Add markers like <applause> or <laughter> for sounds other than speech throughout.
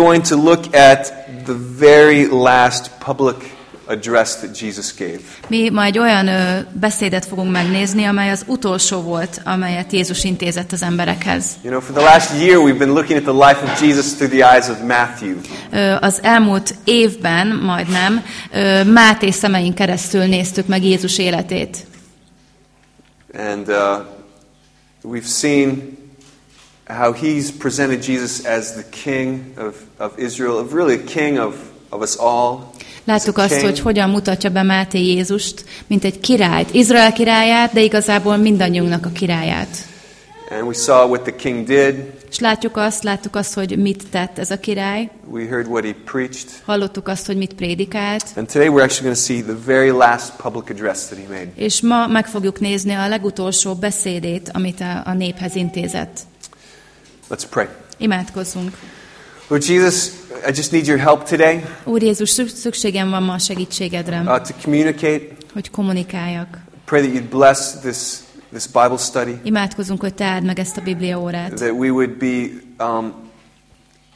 going to look at the very last public address that Jesus gave. Mi ma egy olyan ö, beszédet fogunk megnézni, amely az utolsó volt, amelyet Jézus intézett az emberekhez. You know, for the last year we've been looking at the life of Jesus through the eyes of Matthew. Ö, az elmúlt évben, majdnem, ö, Máté szemein keresztül néztük meg Jézus életét. And uh, we've seen how he's presented Jesus as the king of, of Israel, of really a king of, of us all. Láttuk azt, king. hogy hogyan mutatja be Máté Jézust, mint egy királyt, Izrael királyát, de igazából mindannyiunknak a királyát. And we saw what the king did. És látjuk azt, láttuk azt, hogy mit tett ez a király, We heard what he preached. hallottuk azt, hogy mit prédikált, And today we're actually going to see the very last public address that he made. és ma meg fogjuk nézni a legutolsó beszédét, amit a, a néphez intézett. Let's pray. Imádkozzunk. Lord Jesus, I just need your help today Úr Jézus, szükségem van ma a segítségedre, uh, to communicate. hogy kommunikáljak. Pray that you'd bless this, this Bible study, Imádkozunk, hogy te áld meg ezt a Biblia órát, that we would be um,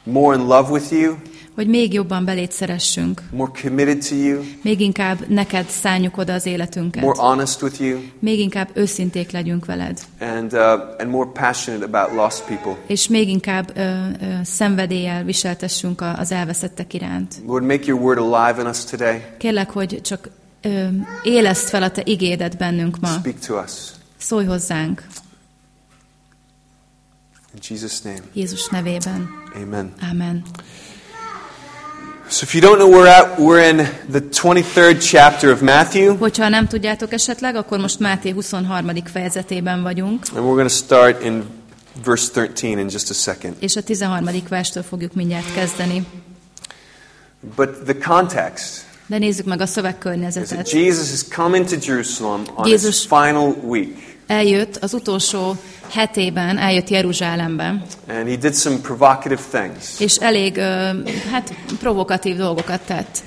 more in love with you, hogy még jobban beléd szeressünk, more committed to you, még inkább neked szálljuk oda az életünket, more honest with you, még inkább őszinték legyünk veled, and, uh, and more passionate about lost people. és még inkább ö, ö, szenvedéllyel viseltessünk a- az elveszettek iránt. Lord, make your word alive in us today. Kérlek, hogy csak ö, éleszt fel a te igédet bennünk ma. Speak to us. Szólj hozzánk In Jesus' name, Jézus nevében. amen. Amen. So if you don't know where at, we're in the 23rd chapter of Matthew, Hogyha nem tudjátok esetleg, akkor most Máté 23. fejezetében vagyunk, and we're going to start in verse 13 in just a second. és a 13. verstől fogjuk mindjárt kezdeni. But the context De nézzük meg a szövegkörnyezetet. Jesus is coming to Jerusalem on his Jézus- final week. Eljött az utolsó hetében, eljött Jeruzsálembe, And he did some provocative things. és elég hát, provokatív dolgokat tett.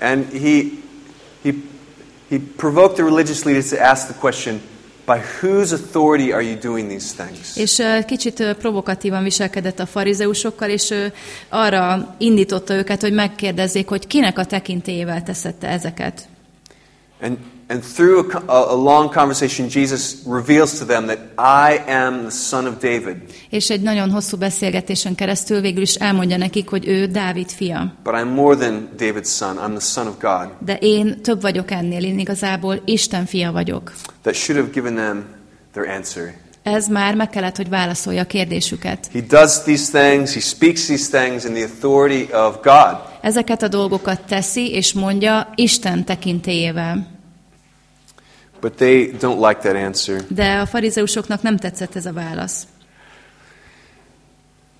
And he, he, he provoked the religious leaders to ask the question, by whose authority are you doing these things? És ö, kicsit ö, provokatívan viselkedett a farizeusokkal, és ö, arra indította őket, hogy megkérdezzék, hogy kinek a tekintélyével teszed te ezeket. And, and through a, a long conversation, Jesus reveals to them that I am the son of David, És egy nagyon hosszú beszélgetésen keresztül végül is elmondja nekik, hogy ő Dávid fia. but I'm more than David's son. I'm the son of God. De én több vagyok ennél, én igazából Isten fia vagyok. That should have given them their answer. Ez már meg kellett, hogy válaszolja a kérdésüket. He does these things, he speaks these things in the authority of God. Ezeket a dolgokat teszi és mondja Isten tekintélyével. But they don't like that answer. De a farizeusoknak nem tetszett ez a válasz.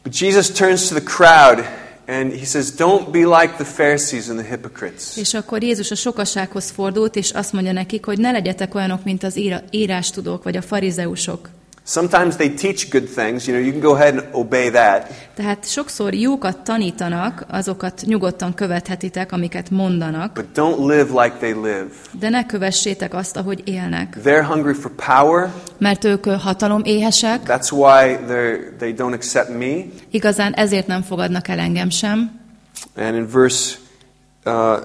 But Jesus turns to the crowd and he says, Don't be like the Pharisees and the hypocrites. És akkor Jézus a sokasághoz fordult, és azt mondja nekik, hogy ne legyetek olyanok, mint az íra- írástudók vagy a farizeusok. Sometimes they teach good things, you know, you can go ahead and obey that. Tehát sokszor jókat tanítanak, azokat nyugodtan követhetitek, amiket mondanak, But don't live like they live. de ne kövessétek azt, ahogy élnek. They're hungry for power. Mert ők hatalom éhesek, That's why they don't accept me. igazán ezért nem fogadnak el engem sem. And in verse uh,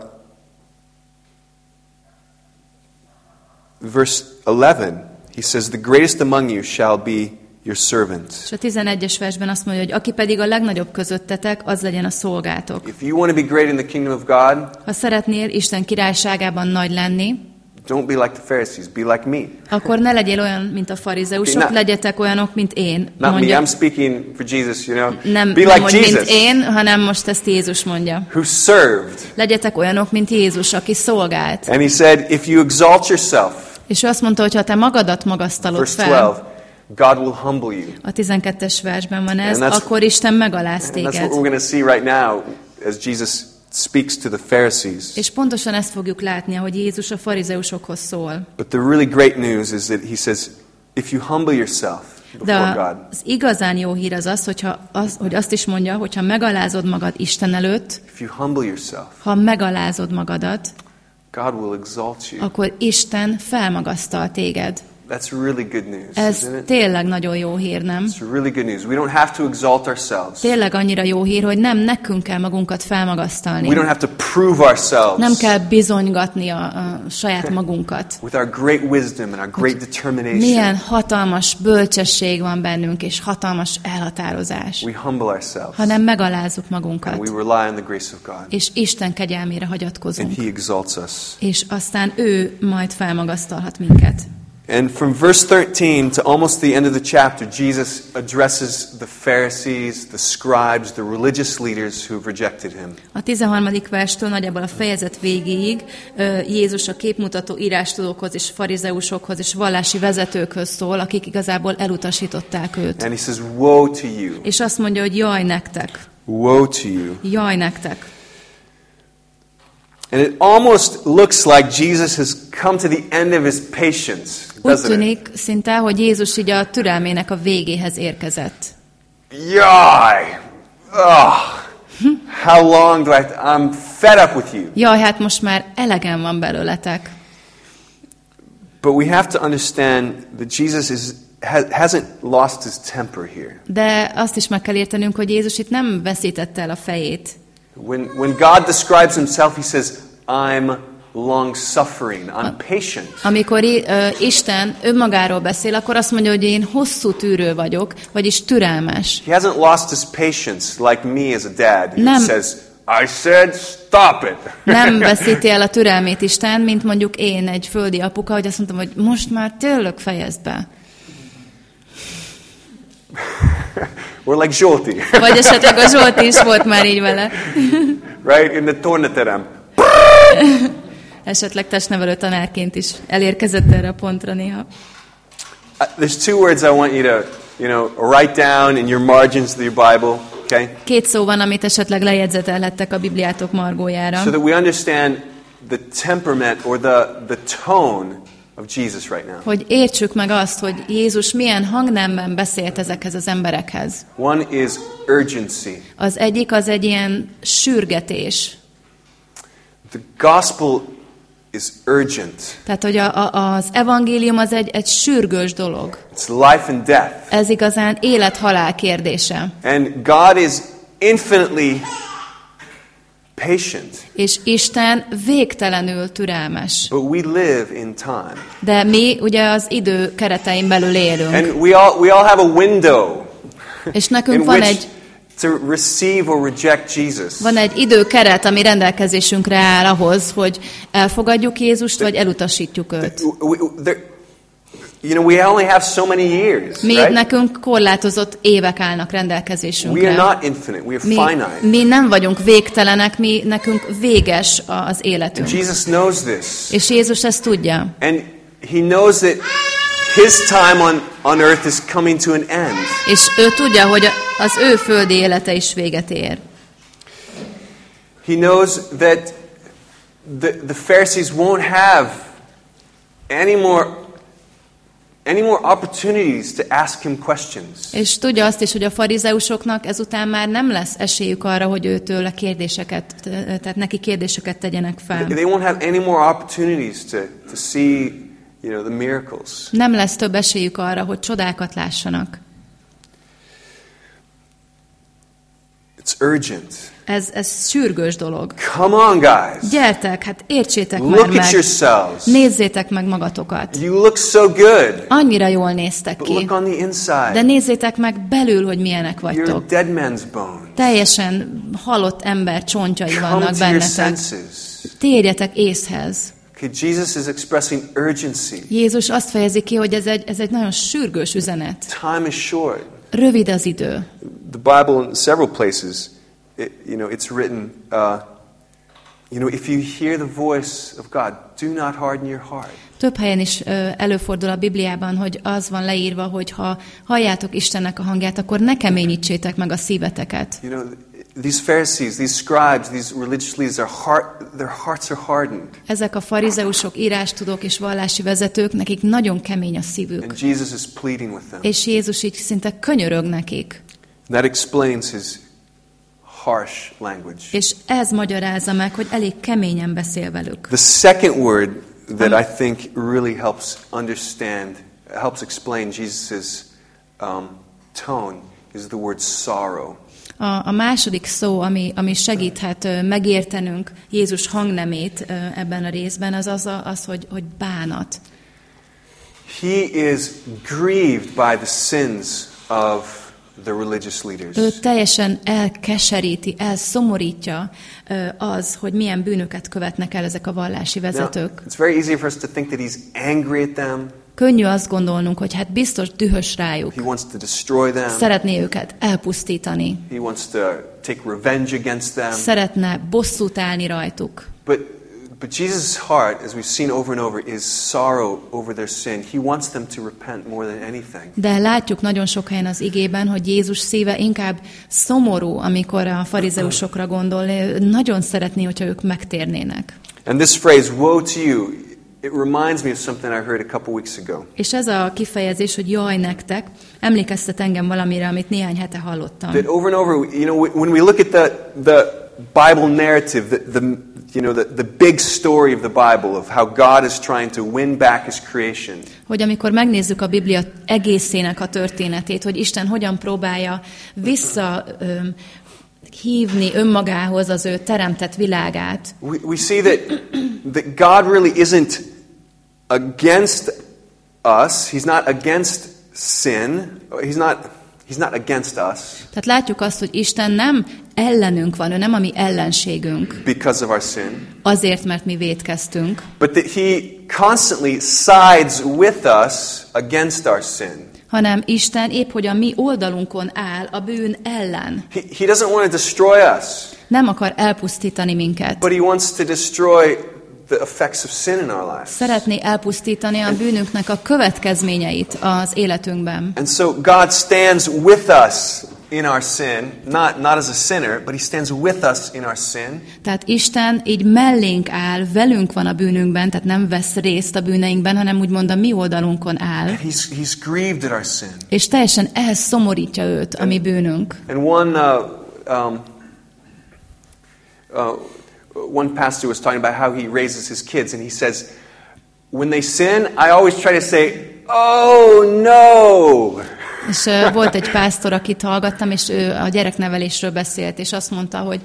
verse 11, he says, "The greatest among you shall be your servant." És a 11-es versben azt mondja, hogy aki pedig a legnagyobb közöttetek, az legyen a szolgátok. If you want to be great in the kingdom of God, Ha szeretnél Isten királyságában nagy lenni, don't be like the Pharisees. Be like me. akkor ne legyél olyan, mint a farizeusok, Na- legyetek olyanok, mint én. Not me. Mondja, I'm speaking for Jesus. You know, nem, be nem like hogy Jesus, mint én, hanem most ezt Jézus mondja. who served. Legyetek olyanok, mint Jézus, aki szolgált. And he said, if you exalt yourself, És ő azt mondta, hogy ha te magadat magasztalod fel, 12, God will humble you. a 12-es versben van ez, akkor Isten megaláz And that's what téged. we're going to see right now as Jesus speaks to the Pharisees. És pontosan ezt fogjuk látni, hogy Jézus a farizeusokhoz szól. But the really great news is that he says, if you humble yourself De az igazán jó hír az az, hogyha az, hogy azt is mondja, hogyha megalázod magad Isten előtt, if you humble yourself, ha megalázod magadat, God will exalt you. akkor Isten felmagasztal téged. That's really good news, Ez isn't it? tényleg nagyon jó hír, nem? It's really good news. We don't have to exalt ourselves. Tényleg annyira jó hír, hogy nem nekünk kell magunkat felmagasztalni. We don't have to prove ourselves Nem kell bizonygatni a, a saját magunkat. with our great wisdom and our great determination. Milyen hatalmas bölcsesség van bennünk, és hatalmas elhatározás. We humble ourselves Hanem megalázzuk and we magunkat, rely on the grace of God. és Isten kegyelmére And hagyatkozunk. He exalts us. És aztán ő majd felmagasztalhat minket. And from verse 13 to almost the end of the chapter, Jesus addresses the Pharisees, the scribes, the religious leaders who've rejected him. A 13. verstől nagyjából a fejezet végéig Jézus a képmutató írástudókhoz és farizeusokhoz és vallási vezetőkhöz szól, akik igazából elutasították őt. And he says, Woe to you! És azt mondja, hogy jaj nektek, Woe to you! jaj nektek. And it almost looks like Jesus has come to the end of his patience, Úgy tűnik szinte, hogy Jézus így a türelmének a végéhez érkezett. Yai! Ugh! How long do I? I'm fed up with you. Jaj, hát most már elegem van belőletek. But we have to understand that Jesus is ha, hasn't lost his temper here. De azt is meg kell értenünk, hogy Jézus itt nem veszítette el a fejét. When when God describes himself, he says, "I'm long suffering. I'm patient." Amikor ö, Isten önmagáról beszél, akkor azt mondja, hogy én hosszú tűrő vagyok, vagyis türelmes. He hasn't lost his patience like me as a dad Nem. says, "I said stop it." <laughs> Nem <laughs> veszíti el a türelmét Isten, mint mondjuk én, egy földi apuka, hogy azt mondtam, hogy most már tényleg fejezd be. <laughs> Or like Zsolti, Vagy esetleg a Zsolti is volt már így vele. right? In the tornaterem. Esetleg testnevelő tanárként is elérkezett erre a pontra néha. Uh, there's two words I want you to, you know, write down in your margins of your Bible, okay? Két szó van, amit esetleg lejegyzetelhettek a Bibliátok margójára. So that we understand the temperament or the, the tone of Jesus right now. Hogy értsük meg azt, hogy Jézus milyen hangnemben beszélt ezekhez az emberekhez. One is urgency. Az egyik az egy ilyen sürgetés. The gospel is urgent. Tehát, hogy a, a, az evangélium az egy, egy sürgős dolog. It's life and death. Ez igazán élet-halál kérdése. And God is infinitely patient. És Isten végtelenül türelmes. But we live in time. De mi ugye az idő keretein belül élünk. And we all, we all have a window És nekünk van egy, to receive or reject Jesus. van egy időkeret, ami rendelkezésünkre áll ahhoz, hogy elfogadjuk Jézust, vagy elutasítjuk őt. You know, we only have so many years, Mi right? nekünk korlátozott évek állnak We are rendelkezésünkre. not infinite. We are Mi, finite. mi nem vagyunk végtelenek, mi nekünk véges az And életünk. Jesus knows this. És Jézus ezt tudja. And he knows that his time on, on earth is coming to an end. És ő tudja, hogy az ő földi élete is véget ér. He knows that the, the Pharisees won't have any more any more opportunities to ask him questions. És tudja azt is, hogy a farizeusoknak ezután már nem lesz esélyük arra, hogy őtől kérdéseket, tehát neki kérdéseket tegyenek fel. They won't have any more opportunities to, to see, you know, the miracles. Nem lesz több esélyük arra, hogy csodákat lássanak. It's urgent. Ez, ez sürgős dolog. Come on, guys. Gyertek, hát értsétek már Look at meg. yourselves. Nézzétek meg magatokat. You look so good. Annyira jól néztek But ki. look on the De inside. nézzétek meg belül, hogy milyenek You're vagytok. dead man's bone. Teljesen halott ember csontjai Come vannak to your bennetek. senses. Térjetek észhez. Okay, Jesus is expressing urgency. Jézus azt fejezi ki, hogy ez egy, ez egy nagyon sürgős üzenet. Time is short. Rövid az idő. The Bible, in several places, it, you know, it's written, uh, you know, if you hear the voice of God, do not harden your heart. Több helyen is előfordul a Bibliában, hogy az van leírva, hogy ha halljátok Istennek a hangját, akkor ne keményítsétek meg a szíveteket. You know, these Pharisees, these scribes, these religious leaders, their, heart, their hearts are hardened. Ezek a farizeusok, írástudók és vallási vezetők, nekik nagyon kemény a szívük. And Jesus is pleading with them. És Jézus így szinte könyörög nekik. That explains his harsh language. És ez magyarázza meg, hogy elég keményen beszél velük. The second word that I think really helps understand helps explain Jesus' um, tone is the word sorrow. A, a második szó, ami, ami segíthet megértenünk Jézus hangnemét ebben a részben, az az, az hogy, hogy bánat. He is grieved by the sins of the religious leaders. Ő teljesen elkeseríti, elszomorítja az, hogy milyen bűnöket követnek el ezek a vallási Now, vezetők. it's very easy for us to think that he's angry at them. Könnyű azt gondolnunk, hogy hát biztos dühös rájuk. He wants to destroy them. Szeretné őket elpusztítani. He wants to take revenge against them. Szeretne bosszút állni rajtuk. But, but Jesus' heart, as we've seen over and over, is sorrow over their sin. He wants them to repent more than anything. De látjuk nagyon sok helyen az igében, hogy Jézus szíve inkább szomorú, amikor a farizeusokra gondol. Nagyon szeretné, hogyha ők megtérnének. And this phrase, woe to you, it reminds me of something I heard a couple weeks ago. És ez a kifejezés, hogy jaj nektek, emlékeztet engem valamire, amit néhány hete hallottam. That over and over, you know, when we look at the, the Bible narrative, the, the, you know, the, the big story of the Bible of how God is trying to win back his creation, Hogy amikor megnézzük a Biblia egészének a történetét, hogy Isten hogyan próbálja vissza öm, hívni önmagához az ő teremtett világát, we, we see that, that God really isn't against us. He's not against sin. He's not, he's not against us Tehát látjuk azt, hogy Isten nem ellenünk van, ő nem a mi ellenségünk, because of our sin, azért, mert mi védkeztünk, but that he constantly sides with us against our sin. hanem Isten épp hogy a mi oldalunkon áll a bűn ellen. He, he doesn't want to destroy us, Nem akar elpusztítani minket. but he wants to destroy the effects of sin in our lives. Szeretné elpusztítani a bűnünknek a következményeit az életünkben. And so God stands with us in our sin, not, not as a sinner, but he stands with us in our sin. Tehát Isten így mellénk áll, velünk van a bűnünkben, tehát nem vesz részt a bűneinkben, hanem úgymond a mi oldalunkon áll, And he's, he's grieved at our sin. és teljesen elszomorítja őt, a mi bűnünk. And one, uh, um, uh, one pastor was talking about how he raises his kids, and he says, when they sin, I always try to say, oh no. És volt egy pásztor, akit hallgattam, és ő a gyereknevelésről beszélt, és azt mondta, hogy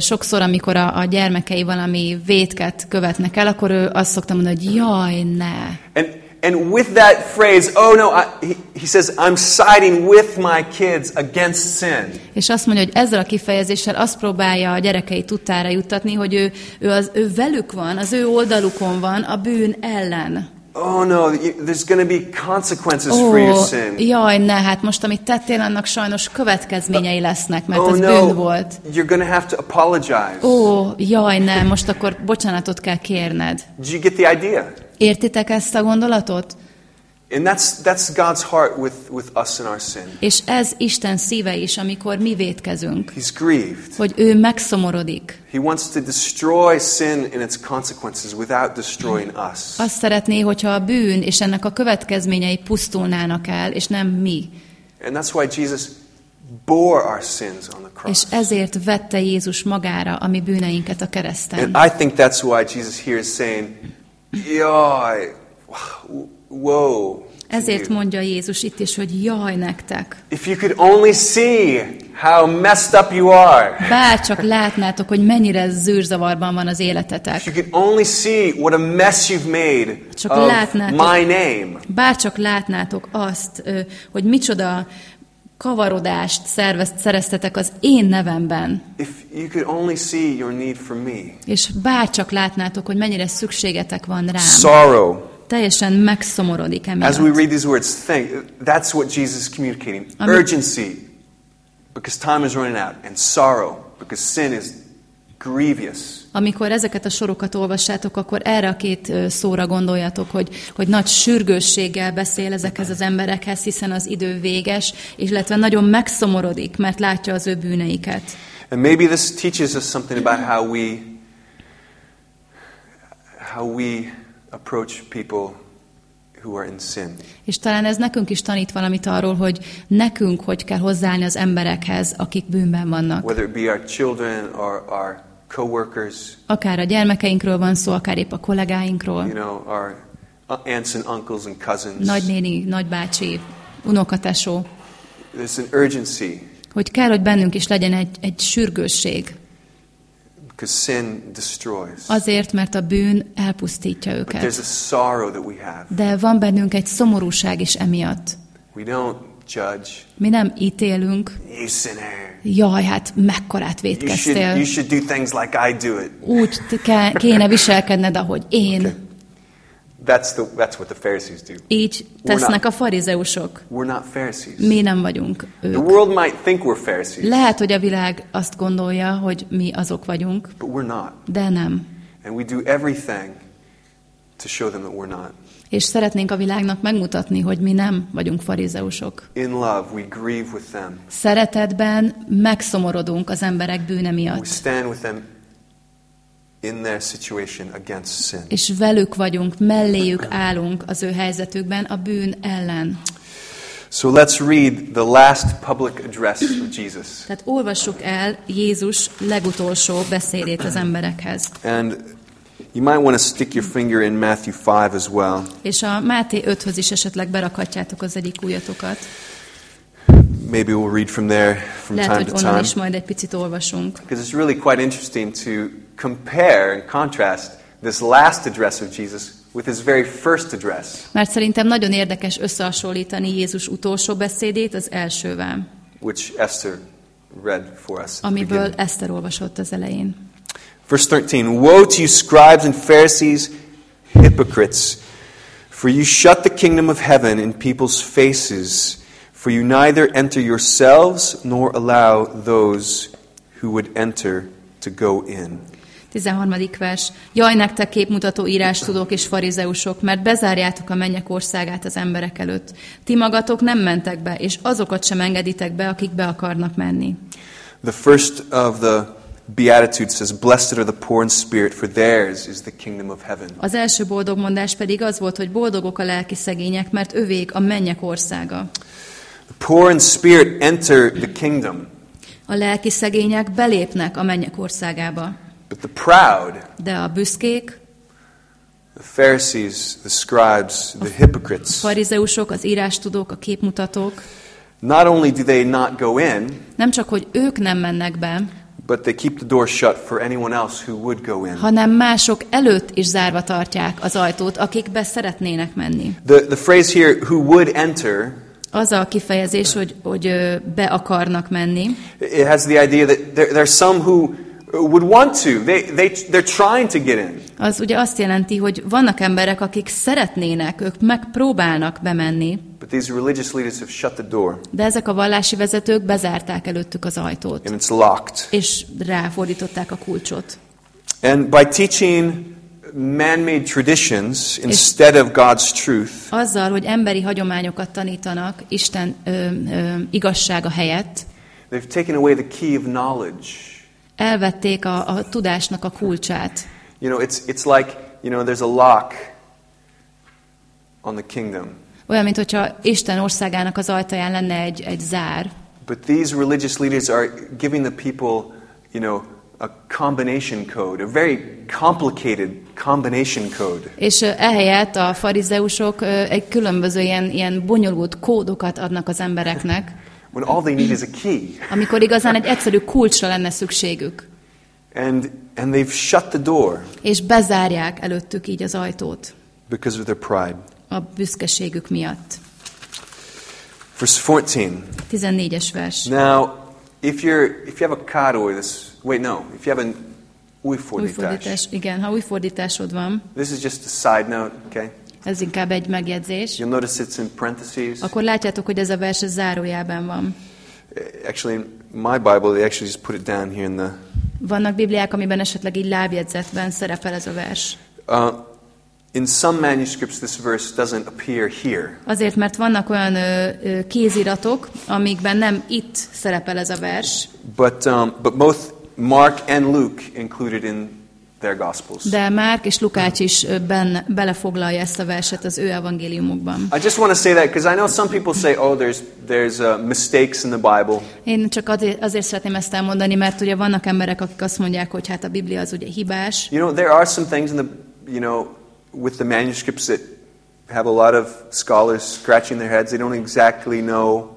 sokszor, amikor a, a gyermekei valami vétket követnek el, akkor ő azt szokta mondani, hogy jaj, ne. And, and with that phrase, oh no, I, he, he says, I'm siding with my kids against sin. És azt mondja, hogy ezzel a kifejezéssel azt próbálja a gyerekei tudtára juttatni, hogy ő, ő, az, ő velük van, az ő oldalukon van a bűn ellen. Oh no, there's going to be consequences Ó, for your sin. jaj, ne, hát most, amit tettél, annak sajnos következményei lesznek, mert oh ez no, bűn volt. you're going to have to apologize. Ó, jaj, ne, most akkor bocsánatot kell kérned. Did you get the idea? Értitek ezt a gondolatot? And that's, that's God's heart with, with us and our sin. És ez Isten szíve is, amikor mi vétkezünk, He's grieved. hogy ő megszomorodik. He wants to destroy sin and its consequences without destroying us. Azt szeretné, hogyha a bűn és ennek a következményei pusztulnának el, és nem mi. And that's why Jesus bore our sins on the És cross. ezért vette Jézus magára a mi bűneinket a kereszten. And I think that's why Jesus here is saying, Yoy, whoa. To Ezért mondja Jézus itt is, hogy jaj nektek. If you could only see how messed up you are. Bár csak látnátok, hogy mennyire zűrzavarban van az életetek. If you could only see what a mess you've made Csak of látnátok. my name. Bár csak látnátok azt, hogy micsoda kavarodást szervez, szereztetek az én nevemben, If you could only see your need for me. és bár csak látnátok, hogy mennyire szükségetek van rám, Sorrow. Teljesen megszomorodik As we emiatt. read these words, think that's what Jesus is communicating. Urgency, because time is running out, and sorrow, because sin is grievous. Amikor ezeket a sorokat olvassátok, akkor erre a két szóra gondoljatok, hogy, hogy nagy sürgősséggel beszél ezekhez az emberekhez, hiszen az idő véges, és illetve nagyon megszomorodik, mert látja az ő bűneiket. And maybe this teaches us something about how we how we approach people who are in sin. És talán ez nekünk is tanít valamit arról, hogy nekünk hogy kell hozzáállni az emberekhez, akik bűnben vannak. Whether it be our children or our coworkers, Akár a gyermekeinkről van szó, akár épp a you kollégáinkról, know, our aunts and uncles and cousins. nagynéni, nagybácsi, unokatesó, There's an urgency hogy kell, hogy bennünk is legyen egy, egy sürgősség. Azért, mert a bűn elpusztítja őket. De van bennünk egy szomorúság is emiatt. Mi nem ítélünk, jaj, hát mekkorát vétkeztél. Úgy kéne viselkedned, ahogy én. That's, the, that's what the Pharisees do. Így tesznek a farizeusok. We're not Pharisees. Mi nem vagyunk The ők. world might think we're Pharisees, Lehet, hogy a világ azt gondolja, hogy mi azok vagyunk, but we're not. de nem. And we do everything to show them that we're not. És szeretnénk a világnak megmutatni, hogy mi nem vagyunk farizeusok. In love, we grieve with them. Szeretetben megszomorodunk az emberek bűne We miatt. stand with them in their situation against sin. És velük vagyunk, melléjük állunk az ő helyzetükben a bűn ellen. So let's read the last public address of <clears throat> Jesus. Tehát olvassuk el Jézus legutolsó beszédét az emberekhez. And you might want to stick your finger in Matthew 5 as well. És a Máté 5-höz is esetleg berakhatjátok az egyik újatokat. Maybe we'll read from there from Lehet, time hogy to onnan time. is majd egy picit olvasunk. Because it's really quite interesting to compare and contrast this last address of Jesus with his very first address. Mert szerintem nagyon érdekes összehasonlítani Jézus utolsó beszédét az elsővel, which Esther read for us. amiből. Eszter olvasott az elején. Verse 13 Woe to you, scribes and Pharisees, hypocrites! For you shut the kingdom of heaven in people's faces, for you neither enter yourselves nor allow those who would enter to go in. 13. vers. Jaj, nektek képmutató írás tudók és farizeusok, mert bezárjátok a mennyek országát az emberek előtt. Ti magatok nem mentek be, és azokat sem engeditek be, akik be akarnak menni. The first of the Beatitudes says, Blessed are the poor in spirit, for theirs is the kingdom of heaven. Az első boldog mondás pedig az volt, hogy boldogok a lelki szegények, mert övék a mennyek országa. The poor in spirit enter the kingdom, A lelki szegények belépnek a mennyek országába, but the proud, de a büszkék, the Pharisees, the scribes, the hypocrites, farizeusok, az írástudók, a képmutatók, not only do they not go in, nem csak, hogy ők nem mennek be, but they keep the door shut for anyone else who would go in. hanem mások előtt is zárva tartják az ajtót, akik be szeretnének menni. The, the phrase here, who would enter, Az a kifejezés, hogy, hogy be akarnak menni, it has the idea that there, there's some who would want to. They, they, they're trying to get in. az ugye azt jelenti, hogy vannak emberek, akik szeretnének, ők megpróbálnak bemenni, But these religious leaders have shut the door, de ezek a vallási vezetők bezárták előttük az ajtót, and it's locked. és ráfordították a kulcsot. And by teaching man-made traditions instead of God's truth, Azzal, hogy emberi hagyományokat tanítanak Isten ö, ö, igazsága helyett, they've taken away the key of knowledge. Elvették a, a tudásnak a kulcsát. You know, it's, it's like, you know, there's a lock on the kingdom. Olyan, mint hogyha Isten országának az ajtaján lenne egy, egy zár, But these religious leaders are giving the people, you know, a combination code, a very complicated combination code. és ehelyett a farizeusok egy különböző ilyen, ilyen bonyolult kódokat adnak az embereknek, When all they need is a key. amikor igazán egy egyszerű kulcsra lenne szükségük, And, and they've shut the door és bezárják előttük így az ajtót because of their pride. a büszkeségük miatt. Verse 14. 14-es vers. Now, if you're if you have a caro, this wait no, if you have an Új uiforditash, fordítás, igen, ha új fordításod van, this is just a side note, okay? Ez inkább egy megjegyzés, You'll notice it's in parentheses. akkor látjátok, hogy ez a vers ez zárójában van. Actually, in my Bible, they actually just put it down here in the. Vannak bibliák, amiben esetleg így lábjegyzetben szerepel ez a vers. Uh, in some manuscripts, this verse doesn't appear here. Azért, mert vannak olyan ö, ö, kéziratok, amikben nem itt szerepel ez a vers, But, um, but both Mark and Luke included in their Gospels. de Márk és Lukács is ö, benne, belefoglalja ezt a verset az ő evangéliumukban. I just want to say that because I know some people say, oh, there's, there's uh, mistakes in the Bible. Én csak azért, azért szeretném ezt elmondani, mert ugye vannak emberek, akik azt mondják, hogy hát a Biblia az ugye hibás, You know, there are some things in the, you know, with the manuscripts that have a lot of scholars scratching their heads. They don't exactly know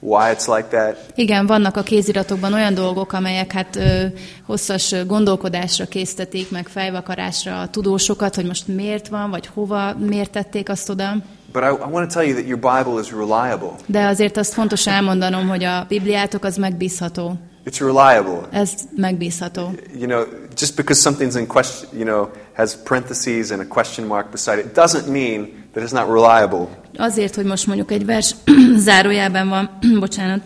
why it's like that. Igen, vannak a kéziratokban olyan dolgok, amelyek hát ö, hosszas gondolkodásra késztetik, meg fejvakarásra a tudósokat, hogy most miért van, vagy hova, miért tették azt oda. But I, I want to tell you that your Bible is reliable. De azért azt fontos elmondanom, hogy a Bibliátok az megbízható. It's reliable. Ez megbízható. You know, just because something's in question, you know, has parentheses and a question mark beside it, doesn't mean that it's not reliable. Azért, hogy most mondjuk egy vers <clears throat> zárójában van, <clears throat> bocsánat,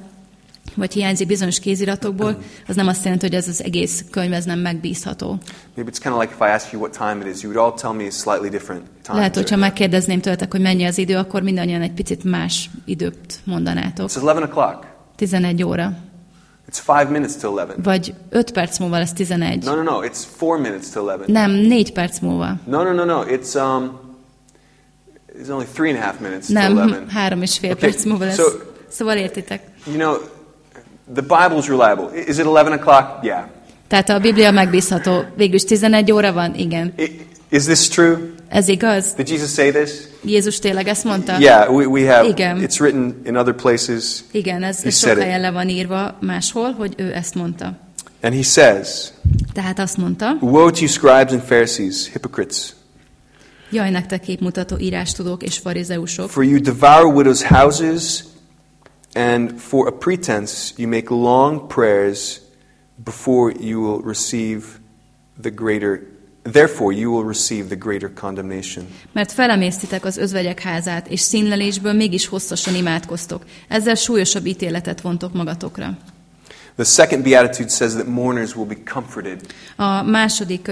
vagy hiányzik bizonyos kéziratokból, az nem azt jelenti, hogy ez az egész könyv ez nem megbízható. Maybe it's kind of like if I asked you what time it is, you would all tell me a slightly different time. Lehet, hogyha megkérdezném tőletek, hogy mennyi az idő, akkor mindannyian egy picit más időt mondanátok. It's 11 o'clock. 11 óra. It's five minutes to 11. Vagy 5 perc múlva lesz 11. No, no, no. It's four minutes to 11. Nem, 4 perc múlva. No, no, no, no. It's um, it's only three and a half minutes to Nem, 11. <laughs> három és fél Okay, perc múlva lesz. so- Szóval értitek. You know, the Bible's reliable. Is it 11 o'clock? Yeah. Tehát a Biblia megbízható. Végülis 11 óra van? Igen. I- Is this true? Ez igaz? Did Jesus say this? Jézus tényleg ezt mondta? Yeah, we, we have. Igen. It's written in other places. Igen, ez, He sok helyen le van írva máshol, hogy ő ezt mondta. And he says, Tehát azt mondta, Woe to you, scribes and Pharisees, hypocrites! jaj nektek képmutató írástudók és farizeusok, For you devour widows' houses, and for a pretense you make long prayers before you will receive the greater. Therefore, you will receive the greater condemnation. mert felemésztitek az özvegyek házát, és színlelésből mégis hosszasan imádkoztok. Ezzel súlyosabb ítéletet vontok magatokra. The second beatitude says that mourners will be comforted. A második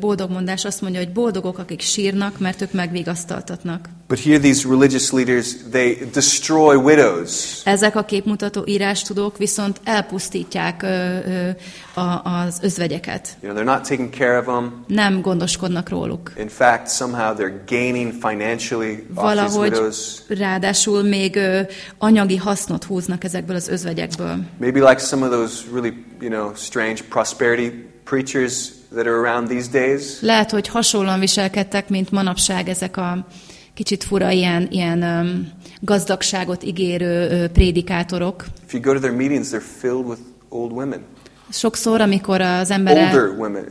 boldogmondás azt mondja, hogy boldogok, akik sírnak, mert ők megvigasztaltatnak. But here, these religious leaders they destroy widows. Ezek a képmutató írástudók viszont elpusztítják az özvegyeket. You know, they're not taking care of them. Nem gondoskodnak róluk. In fact, somehow they're gaining financially off these Valahogy widows. ráadásul még anyagi hasznot húznak ezekből az özvegyekből. Maybe like some of those really, you know, strange prosperity preachers that are around these days. Lehet, hogy hasonlóan viselkedtek, mint manapság ezek a kicsit fura ilyen, ilyen um, gazdagságot ígérő ö, prédikátorok. If you go to their meetings, they're filled with old women, Sokszor, amikor az ember el- older women.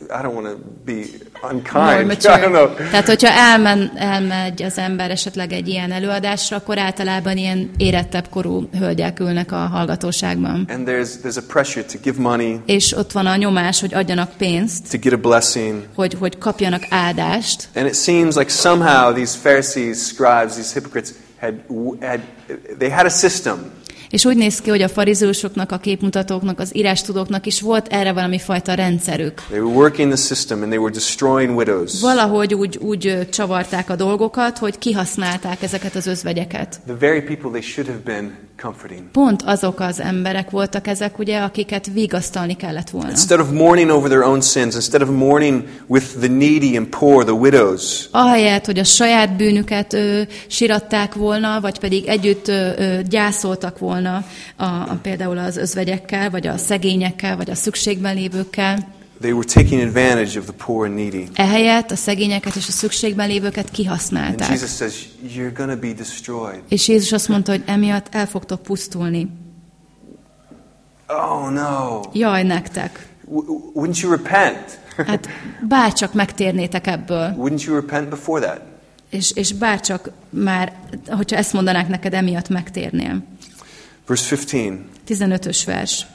I don't want to be unkind. <laughs> I don't know. Tehát, hogyha elmen, elmegy az ember esetleg egy ilyen előadásra, akkor általában ilyen érettebb korú hölgyek ülnek a hallgatóságban. And there's there's a pressure to give money, És ott van a nyomás, hogy adjanak pénzt, to get a blessing. hogy, hogy kapjanak áldást. And it seems like somehow these Pharisees, scribes, these hypocrites had had they had a system. És úgy néz ki, hogy a farizeusoknak, a képmutatóknak, az írástudóknak is volt erre valami fajta rendszerük. They were working the system and they were destroying widows. Valahogy úgy, úgy csavarták a dolgokat, hogy kihasználták ezeket az özvegyeket. The very people they should have been. Pont azok az emberek voltak ezek, ugye, akiket vigasztalni kellett volna. Instead of mourning over their own sins, instead of mourning with the needy and poor, the widows, Ahelyett, hogy a saját bűnüket ö, siratták volna, vagy pedig együtt ö, ö, gyászoltak volna a, a, például az özvegyekkel, vagy a szegényekkel, vagy a szükségben lévőkkel, they were taking advantage of the poor and needy. ehelyett a szegényeket és a szükségben lévőket And kihasználták. Jesus says, You're to be destroyed. És Jézus azt mondta, hogy emiatt el fogtok pusztulni. Oh no. Jaj, nektek! Wouldn't you repent? Hát bárcsak megtérnétek ebből, Wouldn't you repent before that? és, és bárcsak már, hogyha ezt mondanák neked, emiatt megtérnél. Verse 15. 15-ös vers.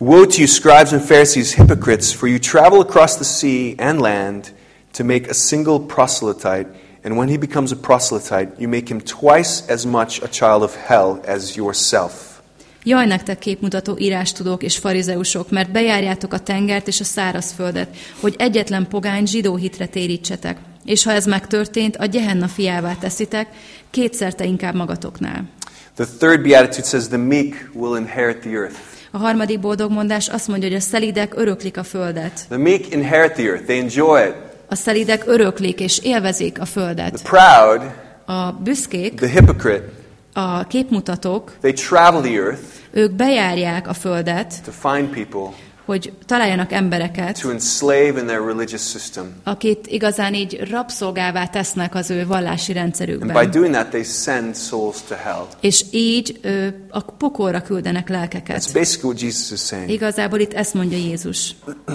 Woe to you, scribes and Pharisees, hypocrites, for you travel across the sea and land to make a single proselyte, and when he becomes a proselyte, you make him twice as much a child of hell as yourself. Jaj, nektek képmutató írástudók és farizeusok, mert bejárjátok a tengert és a szárazföldet, hogy egyetlen pogány zsidó hitre térítsetek. És ha ez megtörtént, a Gehenna fiává teszitek, kétszerte inkább magatoknál. The third beatitude says, The meek will inherit the earth. A harmadik boldogmondás azt mondja, hogy a szelidek öröklik a földet. The meek inherit the earth, they enjoy it. A szelidek öröklik és élvezik a The földet. proud, A büszkék, the hypocrite, a képmutatók, they travel the earth ők bejárják a földet, to find people hogy találjanak embereket, to enslave in their religious system. akit igazán így rabszolgává tesznek az ő vallási And by rendszerükben. doing that, they send souls to hell. És így ö, a pokolra küldenek That's lelkeket. basically what Jesus is saying. Igazából itt ezt mondja Jézus. <clears throat>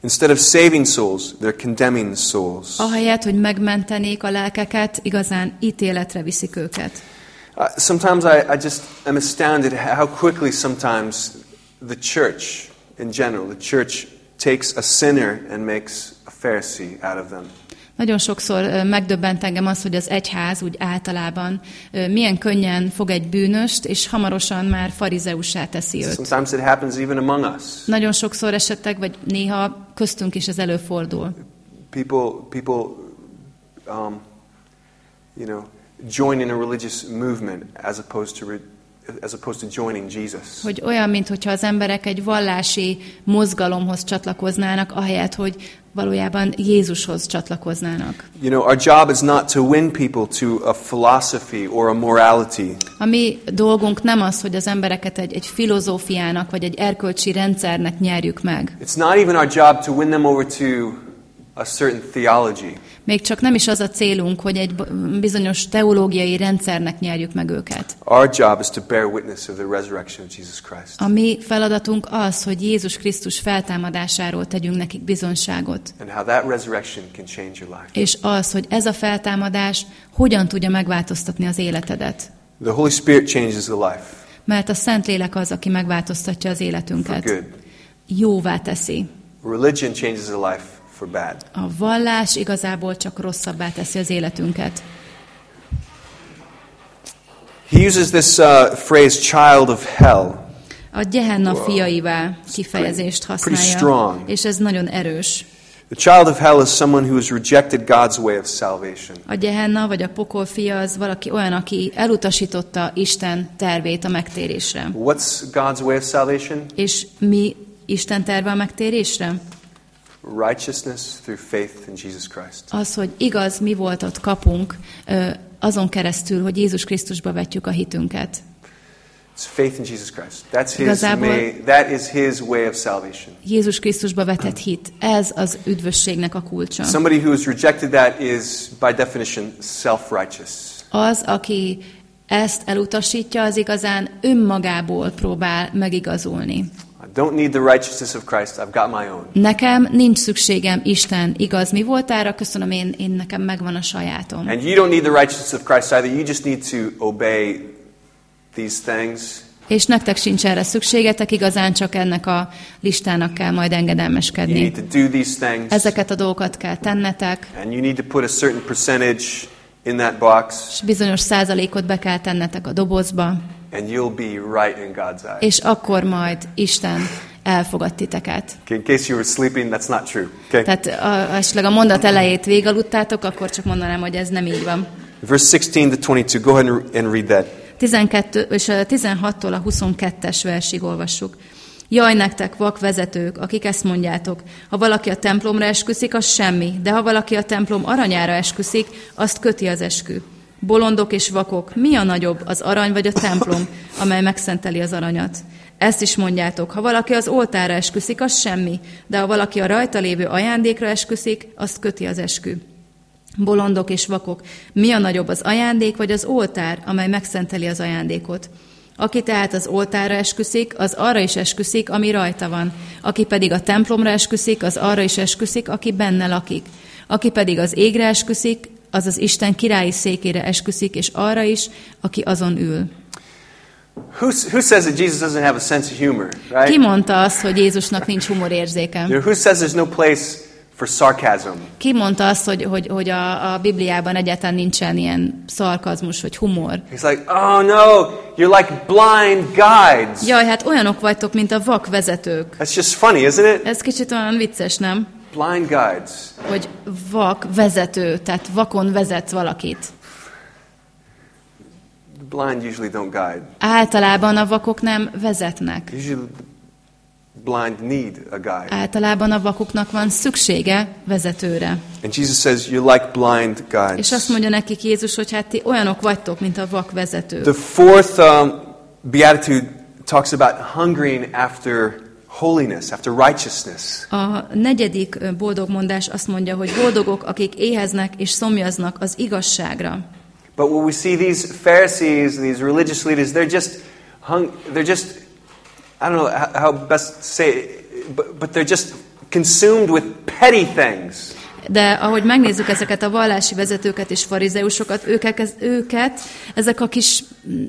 Instead of saving souls, they're condemning souls. Ahelyett, hogy megmentenék a lelkeket, igazán ítéletre viszik őket. Uh, sometimes I, I just am astounded how quickly sometimes the church in general, the church takes a sinner and makes a Pharisee out of them. Nagyon sokszor megdöbbent engem az, hogy az egyház úgy általában milyen könnyen fog egy bűnöst, és hamarosan már farizeussá teszi őt. Sometimes it happens even among us. Nagyon sokszor esetleg, vagy néha köztünk is ez előfordul. People, people, um, you know, join in a religious movement as opposed to, as opposed to joining Jesus. Hogy olyan, mintha az emberek egy vallási mozgalomhoz csatlakoznának, ahelyett, hogy valójában Jézushoz csatlakoznának. You know, our job is not to win people to a philosophy or a morality. A mi dolgunk nem az, hogy az embereket egy, egy filozófiának vagy egy erkölcsi rendszernek nyerjük meg. It's not even our job to win them over to a certain theology. Még csak nem is az a célunk, hogy egy bizonyos teológiai rendszernek nyerjük meg őket. Our job is to bear witness of the resurrection of Jesus Christ. A mi feladatunk az, hogy Jézus Krisztus feltámadásáról tegyünk nekik bizonságot. And how that resurrection can change your life. És az, hogy ez a feltámadás hogyan tudja megváltoztatni az életedet. The Holy Spirit changes the life Mert a Szentlélek az, aki megváltoztatja az for életünket. good. Jóvá teszi. Religion changes the life for bad. A vallás igazából csak rosszabbá teszi az életünket. He uses this uh, phrase, child of hell. A Gehenna Wow. fiaivá kifejezést használja, és ez nagyon erős. The child of hell is someone who has rejected God's way of salvation. A Gehenna vagy a pokol fia az valaki olyan, aki elutasította Isten tervét a megtérésre. What's God's way of salvation? És mi Isten terve a megtérésre? Righteousness through faith in Jesus Christ. Az, hogy igaz, mi volt ott kapunk, azon keresztül, hogy Jézus Krisztusba vetjük a hitünket. It's faith in Jesus Christ. That's his Igazából- may, that is his way of salvation. Jézus Krisztusba vetett hit, ez az üdvösségnek a kulcsa. Somebody who has rejected that is by definition self-righteous. Az, aki ezt elutasítja, az igazán önmagából próbál megigazulni. Don't need the righteousness of Christ. I've got my own. Nekem nincs szükségem Isten igaz mi voltára, köszönöm, én, én nekem megvan a sajátom. And you don't need the righteousness of Christ either. You just need to obey these things. És nektek sincs erre szükségetek, igazán csak ennek a listának kell majd You engedelmeskedni. need to do these things. Ezeket a dolgokat kell tennetek, And you need to put a certain percentage in that box. és bizonyos százalékot be kell tennetek a dobozba, And you'll be right in God's eyes. és akkor majd Isten elfogad titeket. Okay, in case you were sleeping, that's not true. Okay. Tehát a, esetleg a mondat elejét végaludtátok, akkor csak mondanám, hogy ez nem így van. Verse 16 to 22. Go ahead and read that. 12, és a 16-tól a 22-es versig olvassuk. Jaj nektek, vak vezetők, akik ezt mondjátok, ha valaki a templomra esküszik, az semmi, de ha valaki a templom aranyára esküszik, azt köti az eskü. Bolondok és vakok, mi a nagyobb, az arany vagy a templom, amely megszenteli az aranyat? Ezt is mondjátok, ha valaki az oltára esküszik, az semmi, de ha valaki a rajta lévő ajándékra esküszik, azt köti az eskü. Bolondok és vakok, mi a nagyobb az ajándék vagy az oltár, amely megszenteli az ajándékot? Aki tehát az oltárra esküszik, az arra is esküszik, ami rajta van. Aki pedig a templomra esküszik, az arra is esküszik, aki benne lakik. Aki pedig az égre esküszik, az az Isten királyi székére esküszik, és arra is, aki azon ül. Who, who says that Jesus doesn't have a sense of humor, Ki right? mondta azt, hogy Jézusnak nincs humorérzéke? You know, who says there's no place for sarcasm? Ki mondta azt, hogy, hogy, hogy a, a Bibliában egyáltalán nincsen ilyen szarkazmus vagy humor? He's like, oh no, you're like blind guides. Jaj, hát olyanok vagytok, mint a vak vezetők. That's just funny, isn't it? Ez kicsit olyan vicces, nem? Blind guides. Hogy vak vezető, tehát vakon vezet valakit. The blind usually don't guide. Általában a vakok nem vezetnek. Usually blind need a guide. Általában a vakoknak van szüksége vezetőre. And Jesus says, you're like blind És guides. azt mondja nekik Jézus, hogy hát ti olyanok vagytok, mint a vak vezető. The fourth um, beatitude talks about hungering after holiness, after righteousness. A negyedik ö, boldogmondás azt mondja, hogy boldogok, akik éheznek és szomjaznak az igazságra. But when we see these Pharisees, these religious leaders, they're just hung, they're just, I don't know how, how best to say it, but, but they're just consumed with petty things. De ahogy megnézzük ezeket a vallási vezetőket és farizeusokat, őket, őket ezek a kis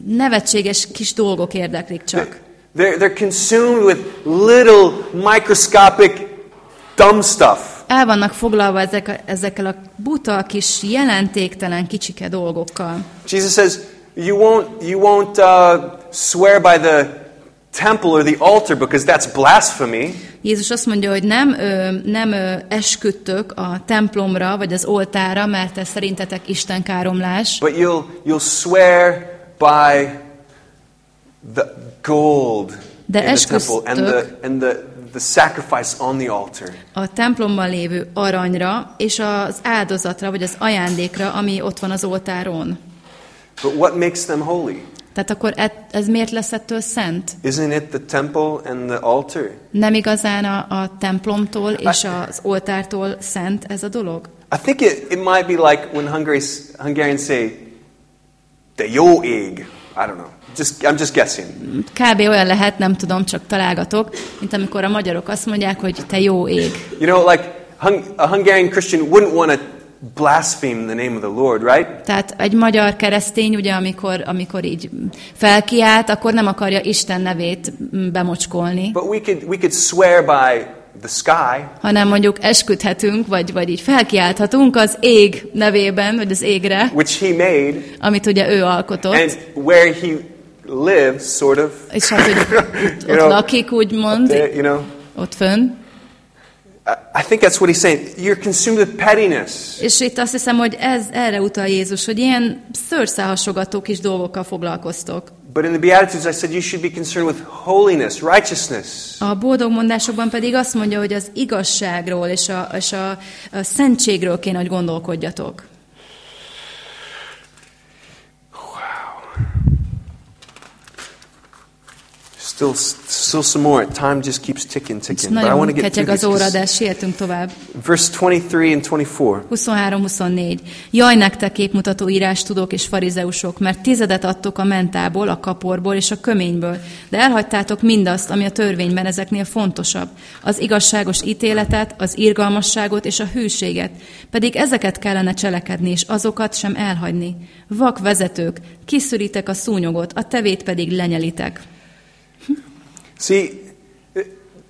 nevetséges kis dolgok érdeklik csak. They're, they're consumed with little microscopic dumb stuff. El vannak foglalva ezek a, ezekkel a buta, kis jelentéktelen, kicsike dolgokkal. Jesus says, you won't, you won't uh, swear by the temple or the altar because that's blasphemy. Jézus azt mondja, hogy nem, ö, nem ö, esküdtök a templomra, vagy az oltára, mert ez szerintetek Isten káromlás, But you'll, you'll swear by the gold De in the temple and the, esküdtök- and the, the sacrifice on the altar. a templomban lévő aranyra és az áldozatra, vagy az ajándékra, ami ott van az oltáron. But what makes them holy? Tehát akkor ez, ez miért lesz ettől szent? Isn't it the temple and the altar? Nem igazán a, a templomtól és az oltártól szent ez a dolog? I think it, it might be like when Hungary's, Hungarians say, de jó ég. I don't know. Just, I'm just guessing. Kb. olyan lehet, nem tudom, csak találgatok, mint amikor a magyarok azt mondják, hogy te jó ég. You know, like hung, a Hungarian Christian wouldn't want to blaspheme the name of the Lord, right? Tehát egy magyar keresztény, ugye, amikor, amikor így felkiált, akkor nem akarja Isten nevét bemocskolni, But we could, we could swear by the sky, hanem mondjuk esküdhetünk, vagy, vagy így felkiálthatunk az ég nevében, vagy az égre, which he made, amit ugye ő alkotott, and where he lives, sort of. és hát, hogy <laughs> ott, ott lakik, úgymond, there, you know. ott fönn. I- think that's what he's saying. You're consumed with pettiness. És itt azt hiszem, hogy ez erre utal Jézus, hogy ilyen szőrszálhasogató kis dolgokkal foglalkoztok. But in the Beatitudes, I said you should be concerned with holiness, righteousness. A boldog mondásokban pedig azt mondja, hogy az igazságról és a, és a, a szentségről kéne, hogy gondolkodjatok. Still, still some more. Time just keeps ticking, ticking. But I want to get through az óra, de sietünk tovább. Verse 23 and 24. 23-24. Jaj, nektek képmutató írás tudok és farizeusok, mert tizedet adtok a mentából, a kaporból és a köményből, de elhagytátok mindazt, ami a törvényben ezeknél fontosabb. Az igazságos ítéletet, az irgalmasságot és a hűséget. Pedig ezeket kellene cselekedni, és azokat sem elhagyni. Vak vezetők, kiszűritek a szúnyogot, a tevét pedig lenyelitek. See,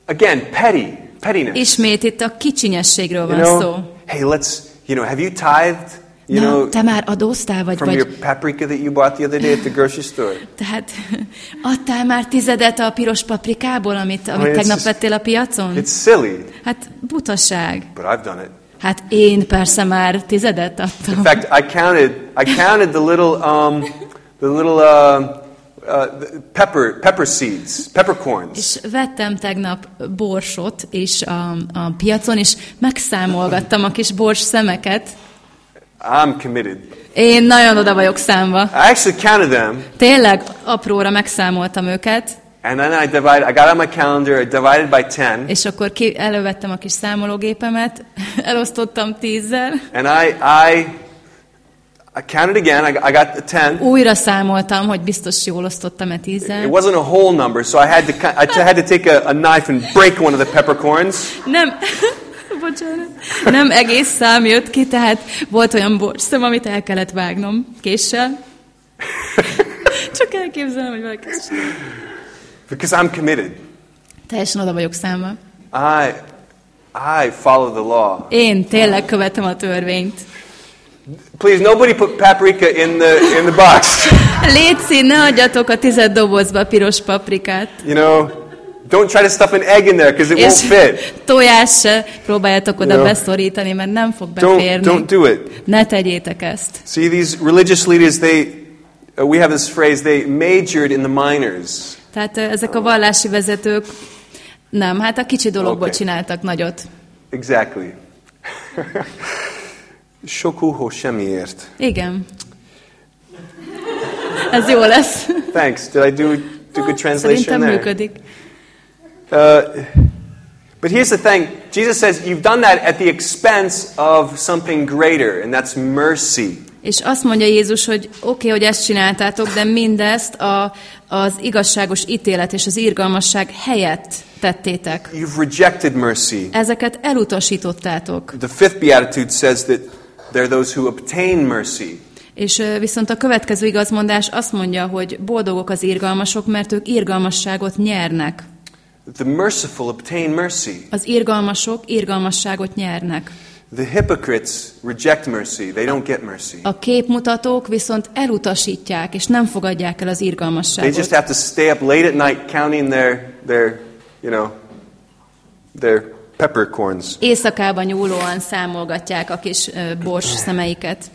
again, petty, pettiness. Ismét itt a kicsinyességről You van know, szó. hey, let's, you know, have you tithed, you Na, know, te már adóztál, vagy, from vagy your paprika that you bought the other day at the grocery store? <laughs> Tehát adtál már tizedet a piros paprikából, amit, amit it's tegnap just- vettél a piacon? It's silly, Hát butaság. but I've done it. Hát én persze már tizedet In adtam. fact, I counted, I counted the little, um, the little uh, uh, pepper, pepper seeds, peppercorns. És vettem tegnap borsot és a, a piacon, és megszámolgattam a kis bors szemeket. I'm committed. Én nagyon oda vagyok számva. I actually counted them, Tényleg apróra megszámoltam őket, and then I divided. I got on my calendar. I divided by ten, és akkor ki, elővettem a kis számológépemet, <laughs> elosztottam tízzel, and I, I, I counted again. I, I got the ten. újra számoltam, hogy biztos jól osztottam-e It tízzel. wasn't a whole number, so I had to, I had to take a, a knife and break one of the peppercorns. Nem, <laughs> bocsánat, nem egész szám jött ki, tehát volt olyan borszem, amit el kellett vágnom késsel. <laughs> Csak elképzelem, hogy valaki. Because I'm committed. Teljesen oda vagyok számva. I, I follow the law. Én tényleg követem a törvényt. Please, nobody put paprika in the in the box. <laughs> Léci, ne adjatok a tized dobozba piros paprikát. You know, don't try to stuff an egg in there because it won't fit. tojás se próbáljátok oda Jó. beszorítani, mert nem fog Don't beférni. don't do it. Ne tegyétek ezt. See, these religious leaders, they uh, we have this phrase. They majored in the minors. Tehát ö, ezek a vallási vezetők nem, hát a kicsi dologból Oké. csináltak nagyot. Exactly. <laughs> Shokuho semmiért. Igen. Ez jó lesz. Thanks. Did I do do good translation Szerintem there? működik. but here's the thing Jesus says, You've done that at the expense of something greater, and that's mercy. És azt mondja Jézus, hogy oké, okay, hogy ezt csináltátok, de mindezt a, az igazságos ítélet és az irgalmasság helyett tettétek. You've rejected mercy. Ezeket elutasítottátok. The fifth beatitude says that they're those who obtain mercy. És viszont a következő igazmondás azt mondja, hogy boldogok az irgalmasok, mert ők irgalmasságot nyernek. The merciful obtain mercy. Az irgalmasok irgalmasságot nyernek. The hypocrites reject mercy. They don't get mercy. A képmutatók viszont elutasítják, és nem fogadják el az They irgalmasságot. just have to stay up late at night counting their, their you know, their peppercorns. Éjszakában nyúlóan számolgatják a kis bors szemeiket.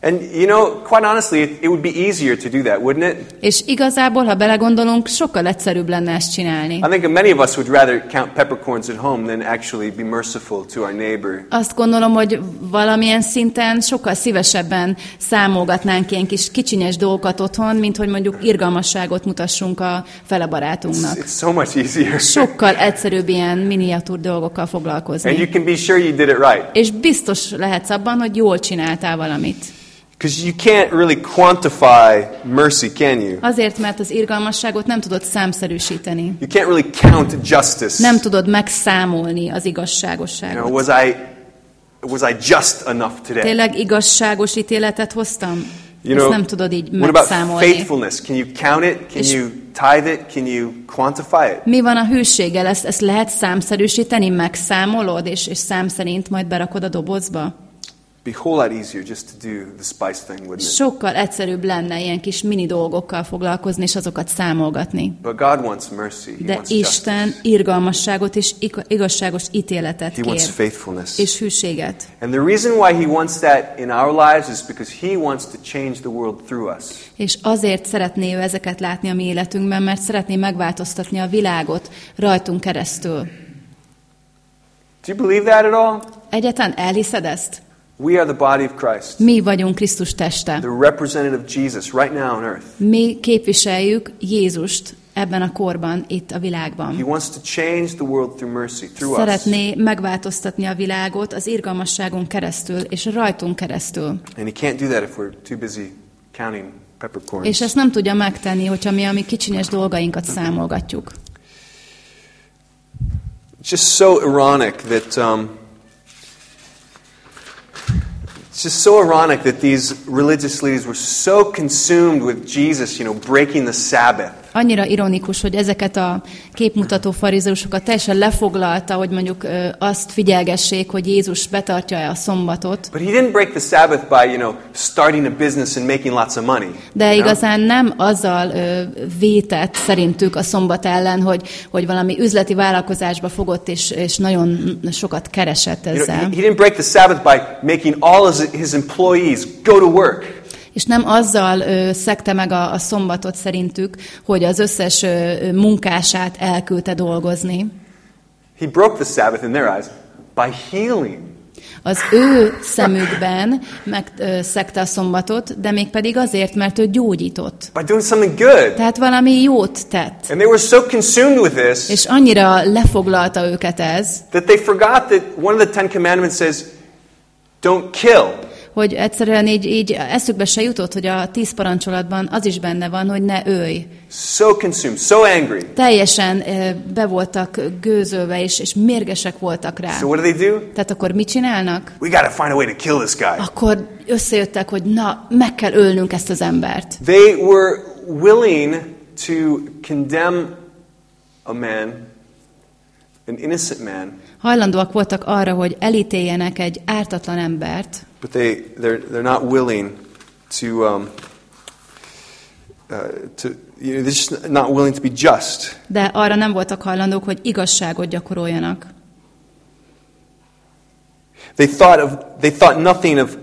And you know, quite honestly, it, would be easier to do that, wouldn't it? És igazából, ha belegondolunk, sokkal egyszerűbb lenne ezt csinálni. I think many of us would rather count peppercorns at home than actually be merciful to our neighbor. Azt gondolom, hogy valamilyen szinten sokkal szívesebben számolgatnánk ilyen kis kicsinyes dolgokat otthon, mint hogy mondjuk irgalmasságot mutassunk a fele barátunknak. It's so much easier. Sokkal egyszerűbb ilyen miniatúr dolgokkal And you foglalkozni. can be sure you did it right. És biztos lehetsz abban, hogy jól csináltál valamit. Because you can't really quantify mercy, can you? Azért, mert az irgalmasságot nem tudod számszerűsíteni. You can't really count justice. Nem tudod megszámolni az You know, igazságosságot. was I was I just enough today? Tényleg igazságos ítéletet hoztam? You Ezt know, nem tudod így what about megszámolni. faithfulness? Can you count it? Can you tithe it? Can you quantify it? Mi van a hűséggel? Ezt, ezt lehet számszerűsíteni? Megszámolod, és, és szám szerint majd berakod a dobozba? Be a whole lot easier just to do the spice thing, wouldn't it? Sokkal egyszerűbb lenne ilyen kis mini dolgokkal foglalkozni, és azokat számolgatni. But God wants mercy. He De wants Isten justice. irgalmasságot és ig- igazságos ítéletet He wants kér, faithfulness. és hűséget. And the reason why He wants that in our lives is because He wants to change the world through us. És azért szeretné ő ezeket látni a mi életünkben, mert szeretné megváltoztatni a világot rajtunk keresztül. Do you believe that at all? Egyetlen elhiszed ezt? We are the body of Christ, Mi vagyunk Krisztus teste. the representative of Jesus right now on earth. Mi képviseljük Jézust ebben a korban, itt a He világban. wants to change the world through mercy, through us. Szeretné megváltoztatni a világot az irgalmasságon keresztül és rajtunk keresztül. And He can't do that if we're too busy counting peppercorns. És ezt nem tudja megtenni, hogyha mi a mi kicsinyes dolgainkat számolgatjuk. It's just so ironic that um, it's just so ironic that these religious leaders were so consumed with Jesus, you know, breaking the Sabbath. Annyira ironikus, hogy ezeket a képmutató farizeusokat teljesen lefoglalta, hogy mondjuk azt figyelgessék, hogy Jézus betartja-e a szombatot, But he didn't break the Sabbath by, you know, starting a business and making lots of money. de igazán nem azzal vétett szerintük a szombat ellen, hogy, hogy valami üzleti vállalkozásba fogott és, és nagyon sokat keresett You know, ezzel. he, he didn't break the Sabbath by making all his employees go to work. És nem azzal ö, szekte meg a, a szombatot szerintük, hogy az összes ö, munkását elküldte dolgozni. He broke the Sabbath in their eyes by healing. Az ő szemükben megszegte a szombatot, de mégpedig azért, mert ő gyógyított. By doing something good. Tehát valami jót tett. And they were so consumed with this És annyira lefoglalta őket ez, that they forgot that one of the Ten Commandments says, don't kill. Hogy egyszerűen így, így eszükbe se jutott, hogy a tíz parancsolatban az is benne van, hogy ne ölj. So consumed, so angry. Teljesen ö, be voltak gőzölve, és, és mérgesek voltak rá. So what do they do? Tehát akkor mit csinálnak? We got to find a way to kill this guy. Akkor összejöttek, hogy na, meg kell ölnünk ezt az embert. They were willing to condemn a man, an innocent man, Hajlandóak voltak arra, hogy elítéljenek egy ártatlan embert, but they, they're, they're not willing to, um, uh, to you know, they're just not willing to be just. de arra nem voltak hajlandók, hogy igazságot gyakoroljanak. They thought, of, they thought nothing of,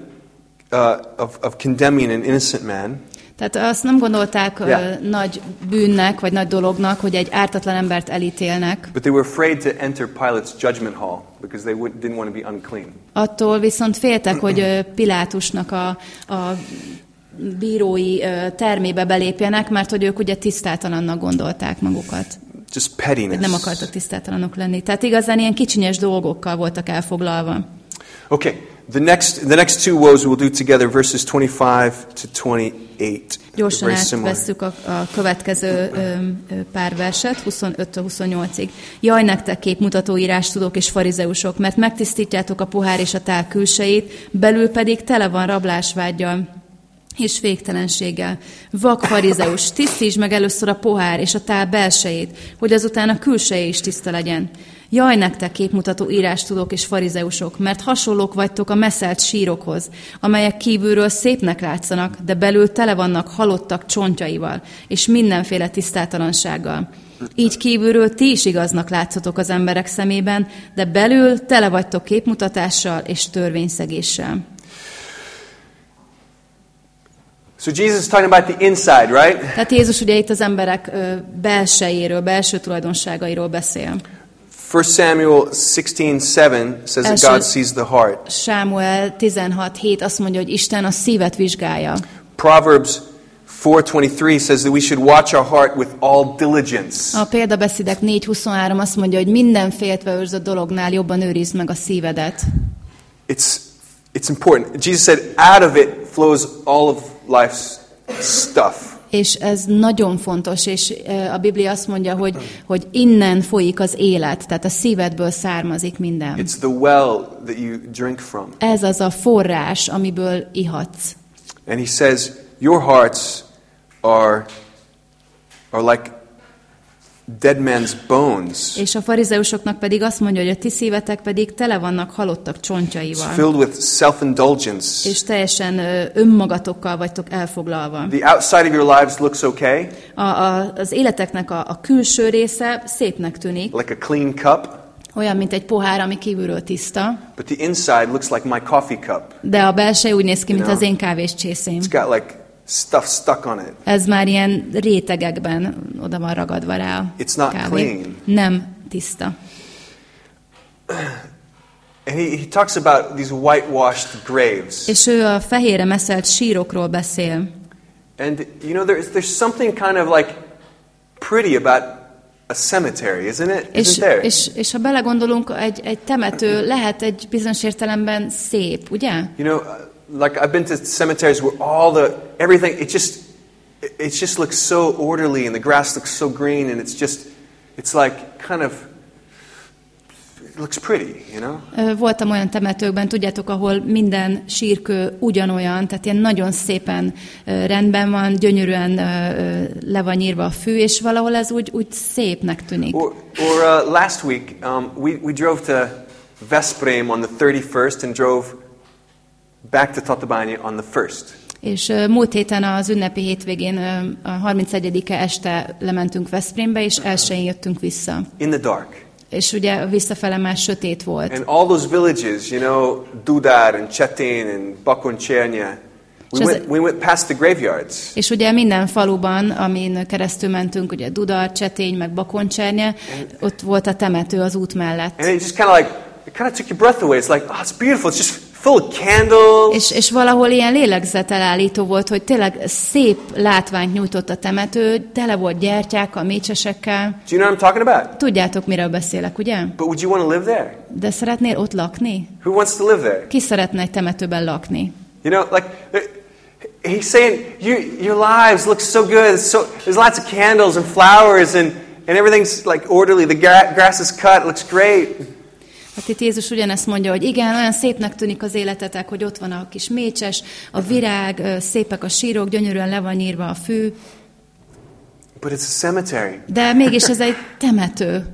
uh, of, of condemning an innocent man. Tehát azt nem gondolták Yeah. nagy bűnnek, vagy nagy dolognak, hogy egy ártatlan embert elítélnek. But they were afraid to enter Pilate's judgment hall because they would, didn't want to be unclean. Attól viszont féltek, hogy Pilátusnak a, a bírói ö, termébe belépjenek, mert hogy ők ugye tisztátalannak gondolták magukat. just hogy nem pettiness. akartak tisztátalanok lenni. Tehát igazán ilyen kicsinyes dolgokkal voltak elfoglalva. Okay, the next the next two woes we'll do together, verses 25 to 28. Gyorsan átvesszük a, a következő ö, ö, pár verset, 25-28-ig. Jaj, nektek képmutató írás tudók és farizeusok, mert megtisztítjátok a pohár és a tál külsejét, belül pedig tele van rablásvágyal és végtelenséggel. Vak farizeus, tisztítsd meg először a pohár és a tál belsejét, hogy azután a külseje is tiszta legyen. Jaj, nektek képmutató írástudók és farizeusok, mert hasonlók vagytok a meszelt sírokhoz, amelyek kívülről szépnek látszanak, de belül tele vannak halottak csontjaival, és mindenféle tisztátalansággal. Így kívülről ti is igaznak látszatok az emberek szemében, de belül tele vagytok képmutatással és törvényszegéssel. So Jesus is talking about the inside, right? Tehát Jézus ugye itt az emberek ö, belsejéről, belső tulajdonságairól beszél. 1 Samuel 16:7 says that God sees the heart. Sámuel 16.7 azt mondja, hogy Isten a szívet vizsgálja. Proverbs 4:23 says that we should watch our heart with all diligence. A példabeszédek 4.23 azt mondja, hogy minden féltve őrzött dolognál jobban őrizd meg a szívedet. It's it's important. Jesus said out of it flows all of life's stuff. És ez nagyon fontos, és a Biblia azt mondja, hogy, hogy innen folyik az élet, tehát a szívedből származik minden. It's the well that you drink from. Ez az a forrás, amiből ihatsz. And he says, Your hearts are, are like dead man's bones. És a farizeusoknak pedig azt mondja, hogy a ti szívetek pedig tele vannak halottak It's csontjaival. filled with self indulgence. És teljesen önmagatokkal vagytok elfoglalva. The outside of your lives looks okay, A, a, az életeknek a, a külső része szépnek tűnik, like a clean cup, olyan, mint egy pohár, ami kívülről tiszta, but the inside looks like my coffee cup. de a belső úgy néz ki, mint Ja. az én kávés csészém. It's got like stuff stuck on it. Ez már ilyen rétegekben oda van ragadva rá It's not kávé. clean. Nem tiszta. And he, he talks about these whitewashed graves. És ő a fehérre meszelt sírokról beszél. And you know, there's, there's something kind of like pretty about a cemetery, isn't it? És, Isn't there? és, és ha belegondolunk, egy, egy temető lehet egy bizonyos értelemben szép, ugye? You know, like I've been to cemeteries where all the everything it just it- just looks so orderly and the grass looks so green and it's just it's like kind of it looks pretty, you know? Voltam olyan temetőkben, tudjátok, ahol minden sírkő ugyanolyan, tehát ilyen nagyon szépen rendben van, gyönyörűen le van nyírva a fű, és valahol ez úgy, úgy szépnek tűnik. Or, or uh, last week um, we we drove to Veszprém on the 31st and drove back to Tatabánya on the 1st. És múlt héten az ünnepi hétvégén, a 31-e este lementünk Veszprémbe, és elsőjén jöttünk vissza. In the dark. És ugye visszafele már sötét volt. And all those villages, you know, Dudar and Cetin and Bakonchernya, we went, we went past the graveyards. És ugye minden faluban, amin keresztül mentünk, ugye Dudar, Csetény, meg Bakoncsernye, ott volt a temető az út mellett. And it just kind of like, it kind of took your breath away. It's like, oh, it's beautiful. It's just full of candles. És, és valahol ilyen lélegzetelállító volt, hogy tényleg szép látványt nyújtott a temető, tele volt gyertyákkal, mécsesekkel. Do you know what I'm talking about? Tudjátok, miről beszélek, ugye? But would you want to live there? De szeretnél ott lakni? Who wants to live there? Ki szeretne egy temetőben lakni? You know, like, uh, he's saying, you, your lives look so good. So, there's lots of candles and flowers and, and everything's like orderly. The gra- grass is cut. It looks great. Hát itt Jézus ugyanezt mondja, hogy igen, olyan szépnek tűnik az életetek, hogy ott van a kis mécses, a virág, szépek a sírok, gyönyörűen le van nyírva a fű, But it's a cemetery. de mégis ez egy temető.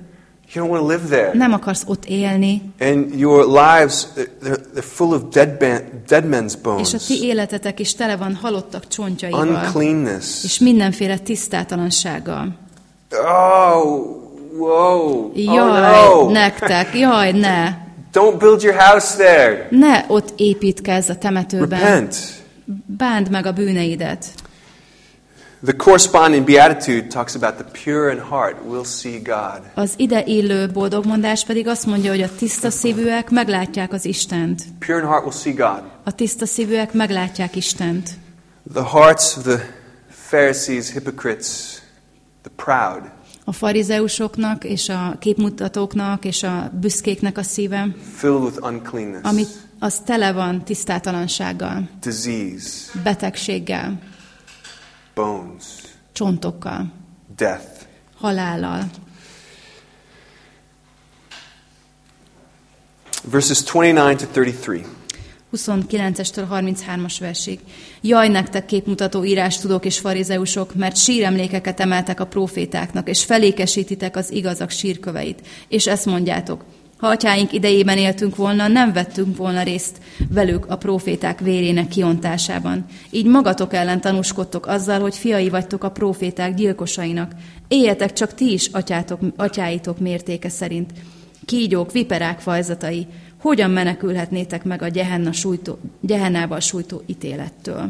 You don't want to live there. Nem akarsz ott élni, And your lives, they're, they're full of dead, man, dead men's és a bones, ti életetek is tele van halottak csontjaival, uncleanness. és mindenféle tisztátalansággal. Oh, whoa. Jaj, oh, no. nektek, jaj, ne! Don't build your house there. Ne ott építkezz a temetőben. Repent. Bánd meg a bűneidet. The corresponding beatitude talks about the pure in heart will see God. Az ide illő boldogmondás pedig azt mondja, hogy a tiszta szívűek meglátják az Istent. Pure in heart will see God. A tiszta szívűek meglátják Istent. The hearts of the Pharisees, hypocrites, the proud, A farizeusoknak és a képmutatóknak és a büszkéknek a szíve, filled with uncleanness, ami az tele van tisztátalansággal, disease, betegséggel, bones, csontokkal, death. halállal. Verses 29 to 33. 29-estől 33-as versig. Jaj, nektek képmutató írás tudók és farizeusok, mert síremlékeket emeltek a profétáknak, és felékesítitek az igazak sírköveit. És ezt mondjátok, ha atyáink idejében éltünk volna, nem vettünk volna részt velük a proféták vérének kiontásában. Így magatok ellen tanúskodtok azzal, hogy fiai vagytok a proféták gyilkosainak. Éljetek csak ti is atyátok, atyáitok mértéke szerint. Kígyók, viperák fajzatai, hogyan menekülhetnétek meg a gyehenna sújtó, gyehennával sújtó ítélettől?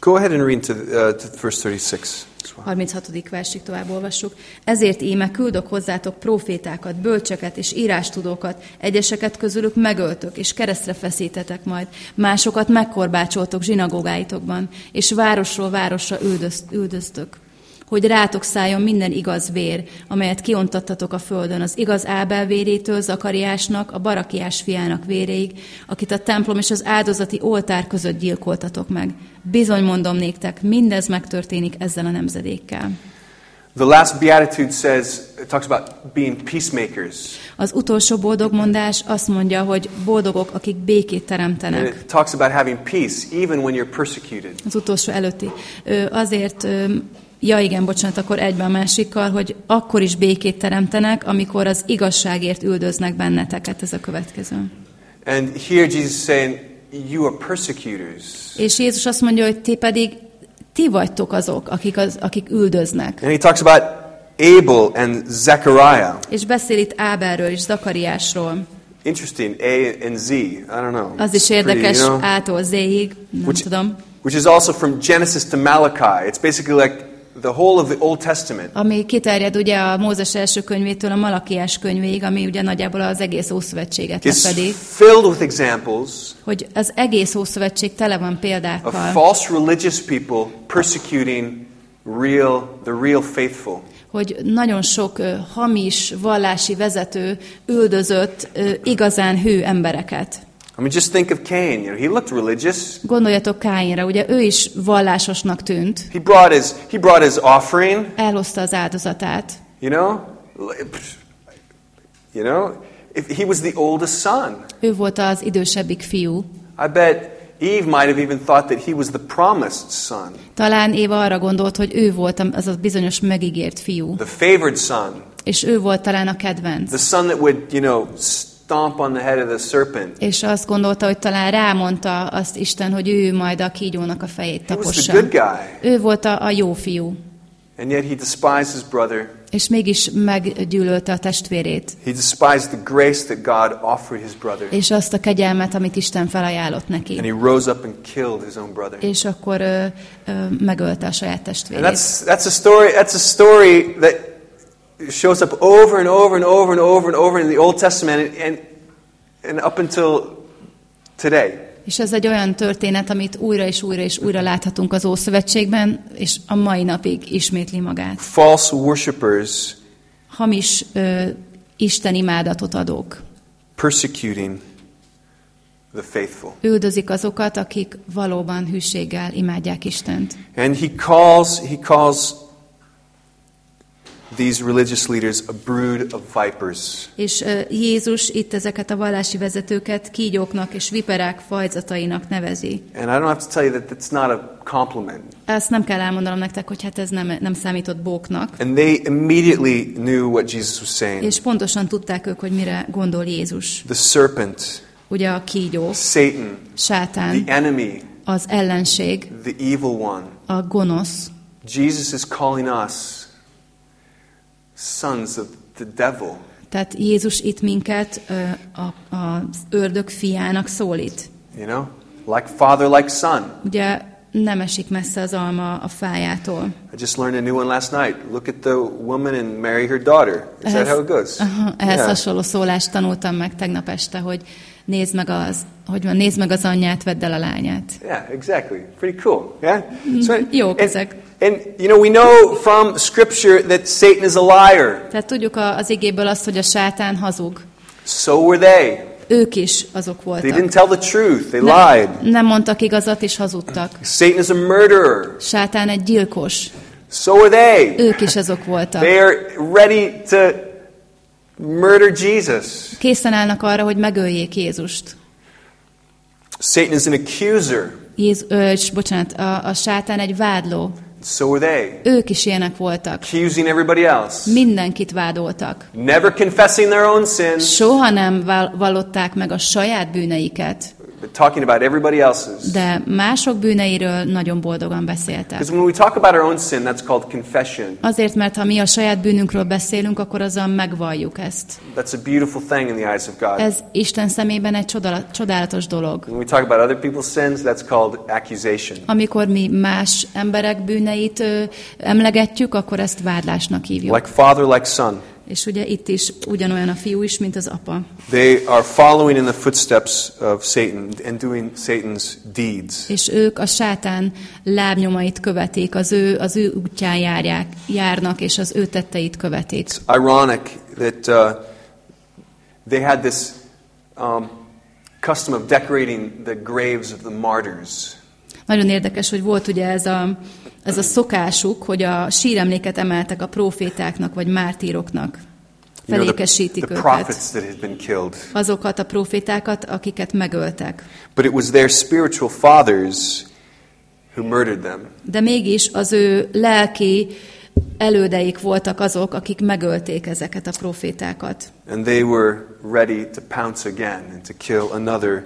Go ahead and read to, uh, to verse 36 as well. 36. versig tovább olvassuk. Ezért íme küldök hozzátok profétákat, bölcseket és írástudókat, egyeseket közülük megöltök, és keresztre feszítetek majd, másokat megkorbácsoltok zsinagógáitokban, és városról városra üldöz, üldöztök hogy rátok szálljon minden igaz vér, amelyet kiontattatok a földön, az igaz Ábel vérétől Zakariásnak, a Barakiás fiának véréig, akit a templom és az áldozati oltár között gyilkoltatok meg. Bizony mondom néktek, mindez megtörténik ezzel a nemzedékkel. The last beatitude says, it talks about being peacemakers. Az utolsó boldog mondás azt mondja, hogy boldogok, akik békét And teremtenek. it talks about having peace even when you're persecuted. Az utolsó előtti. Azért, ja igen, bocsánat, akkor egyben a másikkal, hogy akkor is békét teremtenek, amikor az igazságért üldöznek benneteket, ez a következő. And here Jesus is saying, you are persecutors. És Jézus azt mondja, hogy ti pedig ti vagytok azok, akik, az, akik üldöznek. And he talks about Abel and Zechariah. És beszél itt Áberről és Zakariásról. Interesting, A and Z. I don't know. Az is It's pretty, érdekes you know? ától zéig, nem Which- tudom. Which is also from Genesis to Malachi. It's basically like the whole of the Old Testament. Ami kiterjed ugye a Mózes első könyvétől a Malakiás könyvéig, ami ugye nagyjából az egész Ószövetséget lefedi, filled with examples hogy az egész Ószövetség tele van of példákkal, false religious people persecuting real, the real faithful. hogy nagyon sok ö, hamis vallási vezető üldözött ö, igazán hű embereket. I mean, just think of Cain. You know, he looked religious. Gondoljatok Káinra, ugye ő is vallásosnak tűnt, He brought his he brought his offering. elhozta az áldozatát, You know, you know, if he was the oldest son. ő volt az idősebbik fiú. I bet Eve might have even thought that he was the promised son, Talán Éva arra gondolt, hogy ő volt az a bizonyos megígért fiú, the favored son, és ő volt talán a kedvenc. the son that would, you know, stomp on the head of the serpent. És azt gondolta, hogy talán rámondta azt Isten, hogy ő majd a kígyónak a fejét He was tapossa. the good guy, Ő volt a, a jó fiú, and yet he despised his brother. és mégis meggyűlölte a testvérét, He despised the grace that God offered his brother, és azt a kegyelmet, amit Isten felajánlott neki. and he rose up and killed his own brother. És akkor ö, ö, megölte a saját And testvérét. that's that's a story. That's a story that shows up over and over and over and over and over in the Old Testament, and and, up until today. És ez egy olyan történet, amit újra és újra és újra láthatunk az Ószövetségben, és a mai napig ismétli magát. False worshippers Hamis ö, Isten imádatot adók. persecuting the faithful, Üldözik azokat, akik valóban hűséggel imádják Istent. and he calls he calls these religious leaders a brood of vipers. És Jézus itt ezeket a vallási vezetőket kígyóknak és viperák fajzatainak nevezi. And I don't have to tell you that that's not a compliment. Ezt nem kell elmondanom nektek, hogy hát ez nem, nem számított bóknak. And they immediately knew what Jesus was saying. És pontosan tudták ők, hogy mire gondol Jézus. The serpent, Ugye a kígyó, Satan, sátán, the enemy, az ellenség, the evil one. a gonosz. Jesus is calling us sons of the devil. Tehát Jézus itt minket a, az ördög fiának szólít. You know? Like father, like son. Ugye nem esik messze az alma a fájától. I just learned a new one last night. Look at the woman and marry her daughter. Is that how it goes? aha, ehhez Yeah. hasonló szólást tanultam meg tegnap este, hogy nézd meg az, hogy van, nézd meg az anyját, vedd el a lányát. Yeah, exactly. Pretty cool. Yeah? So, jók and, ezek. And, you know, we know from Scripture that Satan is a liar. Tehát tudjuk az igéből azt, hogy a sátán hazug. So were they. Ők is azok They didn't voltak. tell the truth, they Nem, lied. nem mondtak igazat és hazudtak. Satan is a murderer. Sátán egy gyilkos. So are they. Ők is azok voltak. They are ready to murder Jesus. Készen állnak arra, hogy megöljék Jézust. Satan is an accuser. Jéz, ö, bocsánat, a, a sátán egy vádló. So are they. Ők is ilyenek voltak. Accusing everybody else. Mindenkit vádoltak. Never confessing their own sins, Soha nem val- vallották meg a saját bűneiket, talking about everybody else's. de mások bűneiről nagyon boldogan beszéltek. Because when we talk about our own sin, that's called confession. Azért, mert ha mi a saját bűnünkről beszélünk, akkor azzal megvalljuk ezt. That's a beautiful thing in the eyes of God. Ez Isten szemében egy csodala- csodálatos dolog. When we talk about other people's sins, that's called accusation. Amikor mi más emberek bűneit ö, emlegetjük, akkor ezt vádlásnak hívjuk. Like father, like son. És ugye itt is ugyanolyan a fiú is, mint az apa. They are following in the footsteps of Satan and doing Satan's deeds. És ők a sátán lábnyomait követik, az ő, az ő útján járják, járnak, és az ő tetteit követik. Ironic that uh, they had this um, custom of decorating the graves of the martyrs. Nagyon érdekes, hogy volt ugye ez a, ez a szokásuk, hogy a síremléket emeltek a profétáknak vagy mártíroknak. You know, the, Felékesítik őket. Azokat a profétákat, akiket megöltek. But it was their spiritual fathers who murdered them. De mégis az ő lelki elődeik voltak azok, akik megölték ezeket a profétákat. And they were ready to pounce again and to kill another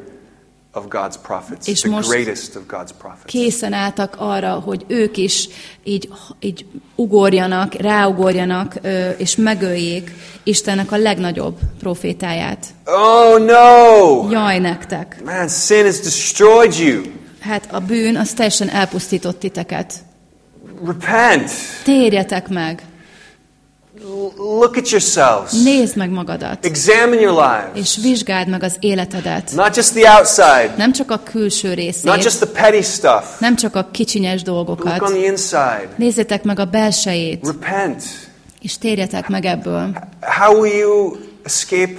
of God's prophets, És the most greatest of God's prophets. Készen álltak arra, hogy ők is így, így ugorjanak, ráugorjanak, és megöljék Istennek a legnagyobb profétáját. Oh no! Jaj nektek! Man, sin has destroyed you. Hát a bűn az teljesen elpusztított titeket. Repent. Térjetek meg! Look at yourselves. Nézd meg magadat! Examine your lives. És vizsgáld meg az életedet. Not just the outside, Nem csak a külső not részét, just the petty stuff. nem csak a kicsinyes Look on dolgokat. the inside. Nézzétek meg a belsejét, Repent. és térjetek meg ebből. How will you escape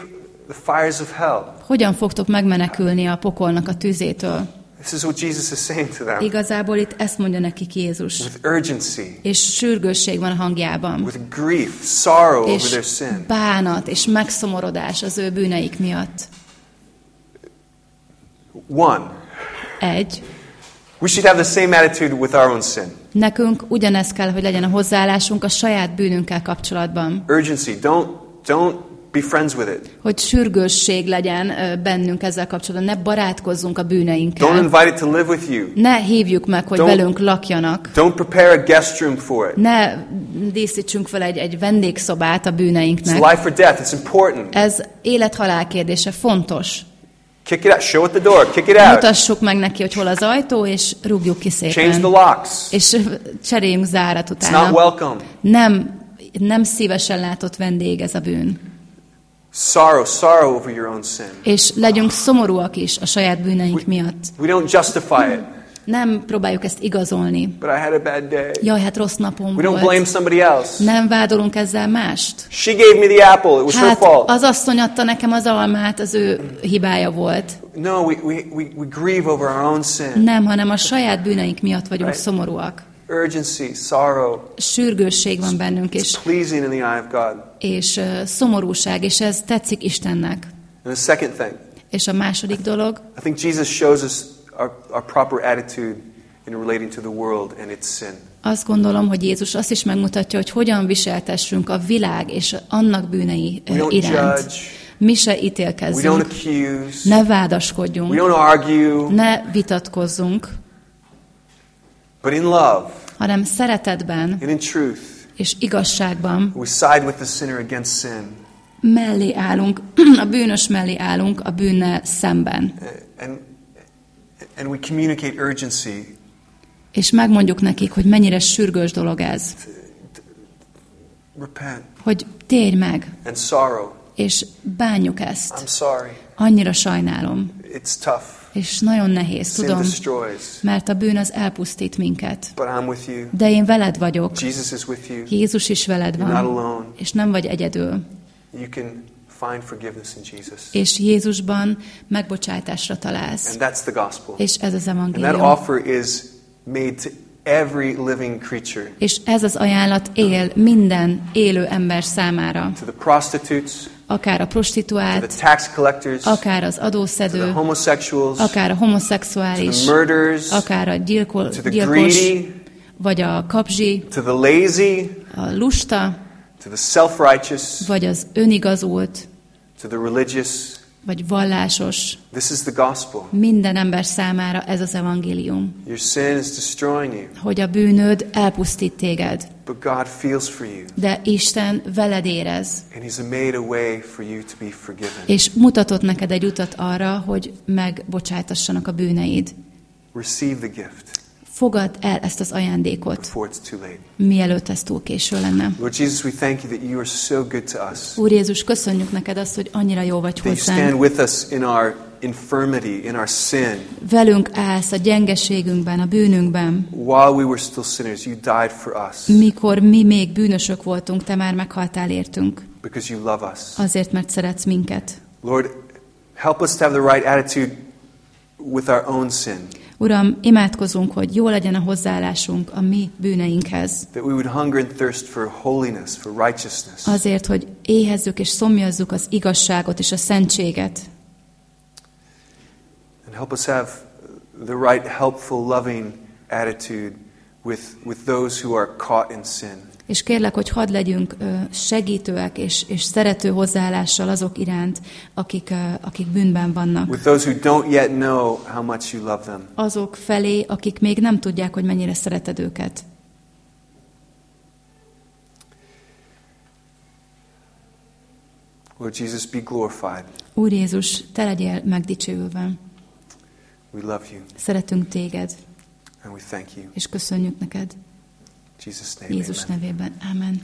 the fires of hell? Hogyan fogtok megmenekülni a pokolnak a tüzétől? This is what Jesus is saying to them. Igazából itt ezt mondja nekik Jézus. With urgency, És sürgősség van a hangjában. with grief, sorrow over És their sin. bánat és megszomorodás az ő bűneik miatt. One, Egy. we should have the same attitude with our own sin. Nekünk ugyanez kell, hogy legyen a hozzáállásunk a saját bűnünkkel kapcsolatban. Urgency. Don't don't be friends with it. Hogy sürgősség legyen bennünk ezzel kapcsolatban. Ne barátkozzunk a Don't bűneinkkel. invite it to live with you. Ne hívjuk meg, hogy Don't- velünk lakjanak. Don't prepare a guest room for it. Ne díszítsünk fel egy, egy vendégszobát a It's bűneinknek. life or death. It's important. Ez élet-halál kérdése, fontos. Kick it out. Show it the door. Kick it out. Mutassuk meg neki, hogy hol az ajtó, és rúgjuk ki Change szépen. the locks. És cseréljünk zárat It's not utána. welcome. Nem, nem szívesen látott vendég ez a bűn. Sorrow, sorrow over your own sin. És legyünk szomorúak is a saját bűneink miatt. We don't justify it. Nem próbáljuk ezt igazolni. But I had a bad day. Jaj, hát rossz napom We don't blame somebody else. Nem vádolunk ezzel mást. She gave me the apple. It was her Hát fault. az asszony adta nekem az almát, az ő hibája volt. No, we, we, we, we grieve over our own sin. Nem, hanem a saját bűneink miatt vagyunk Right. szomorúak. Urgency, sorrow, Sürgősség van bennünk, és, pleasing in the eye of God. és uh, szomorúság, és ez tetszik Istennek. And the second thing, És a második dolog, I think Jesus shows us our, our proper attitude in relating to the world and its sin. azt gondolom, hogy Jézus azt is megmutatja, hogy hogyan viseltessünk a világ és annak bűnei iránt. judge. Mi se ítélkezzünk, accuse. ne vádaskodjunk, argue. ne vitatkozzunk, But in love hanem szeretetben and in truth, és igazságban we side with the sinner against sin. mellé állunk, <clears throat> a bűnös mellé állunk a bűnnel szemben. And, and we communicate urgency. És megmondjuk nekik, hogy mennyire sürgős dolog ez, Repent. hogy térj meg, And sorrow. és bánjuk ezt. I'm sorry. Annyira sajnálom. It's tough. És nagyon nehéz, tudom, mert a bűn az elpusztít minket. De én veled vagyok. Jézus is veled van. És nem vagy egyedül. És Jézusban megbocsátásra találsz. És ez az evangélium. every living creature. És ez az ajánlat él minden élő ember számára. To the prostitutes, Akár a prostituált, akár az adószedő, akár a homoszexuális, the murderers, akár a gyilkol, gyilkos, greedy, vagy a kapzsi, to the lazy, a lusta, to the self-righteous, vagy az önigazult, to the religious. vagy vallásos. This is the gospel. Minden ember számára ez az evangélium. Your sin is destroying you, Hogy a bűnöd elpusztít téged, but God feels for you, de Isten veled érez, and He's made a way for you to be forgiven. és mutatott neked egy utat arra, hogy megbocsájtassanak a bűneid. Receive the gift Fogadd el ezt az ajándékot, mielőtt ez túl késő lenne. Úr Jézus, köszönjük neked azt, hogy annyira jó vagy hozzánk. Infirmity, in our sin. Velünk állsz a gyengeségünkben, a bűnünkben. While we were still sinners, you died for us Mikor mi még bűnösök voltunk, te már meghaltál értünk. because you love us. Azért, mert szeretsz minket. Lord, help us to have the right attitude with our own sin, Uram, imádkozunk, hogy jó legyen a hozzáállásunk a mi bűneinkhez. Azért, hogy éhezzük és szomjazzuk az igazságot és a szentséget. And help us have the right, helpful, loving attitude with, with those who are caught in sin. És kérlek, hogy hadd legyünk segítőek és, és szerető hozzáállással azok iránt, akik, akik bűnben vannak. With those who don't yet know how much you love them. Azok felé, akik még nem tudják, hogy mennyire szereted őket. Lord Jesus, be glorified. Úr Jézus, te legyél megdicsőülve. We love you Szeretünk téged, and we thank you. és köszönjük neked. Jesus' name, Jézus amen. nevében. Amen.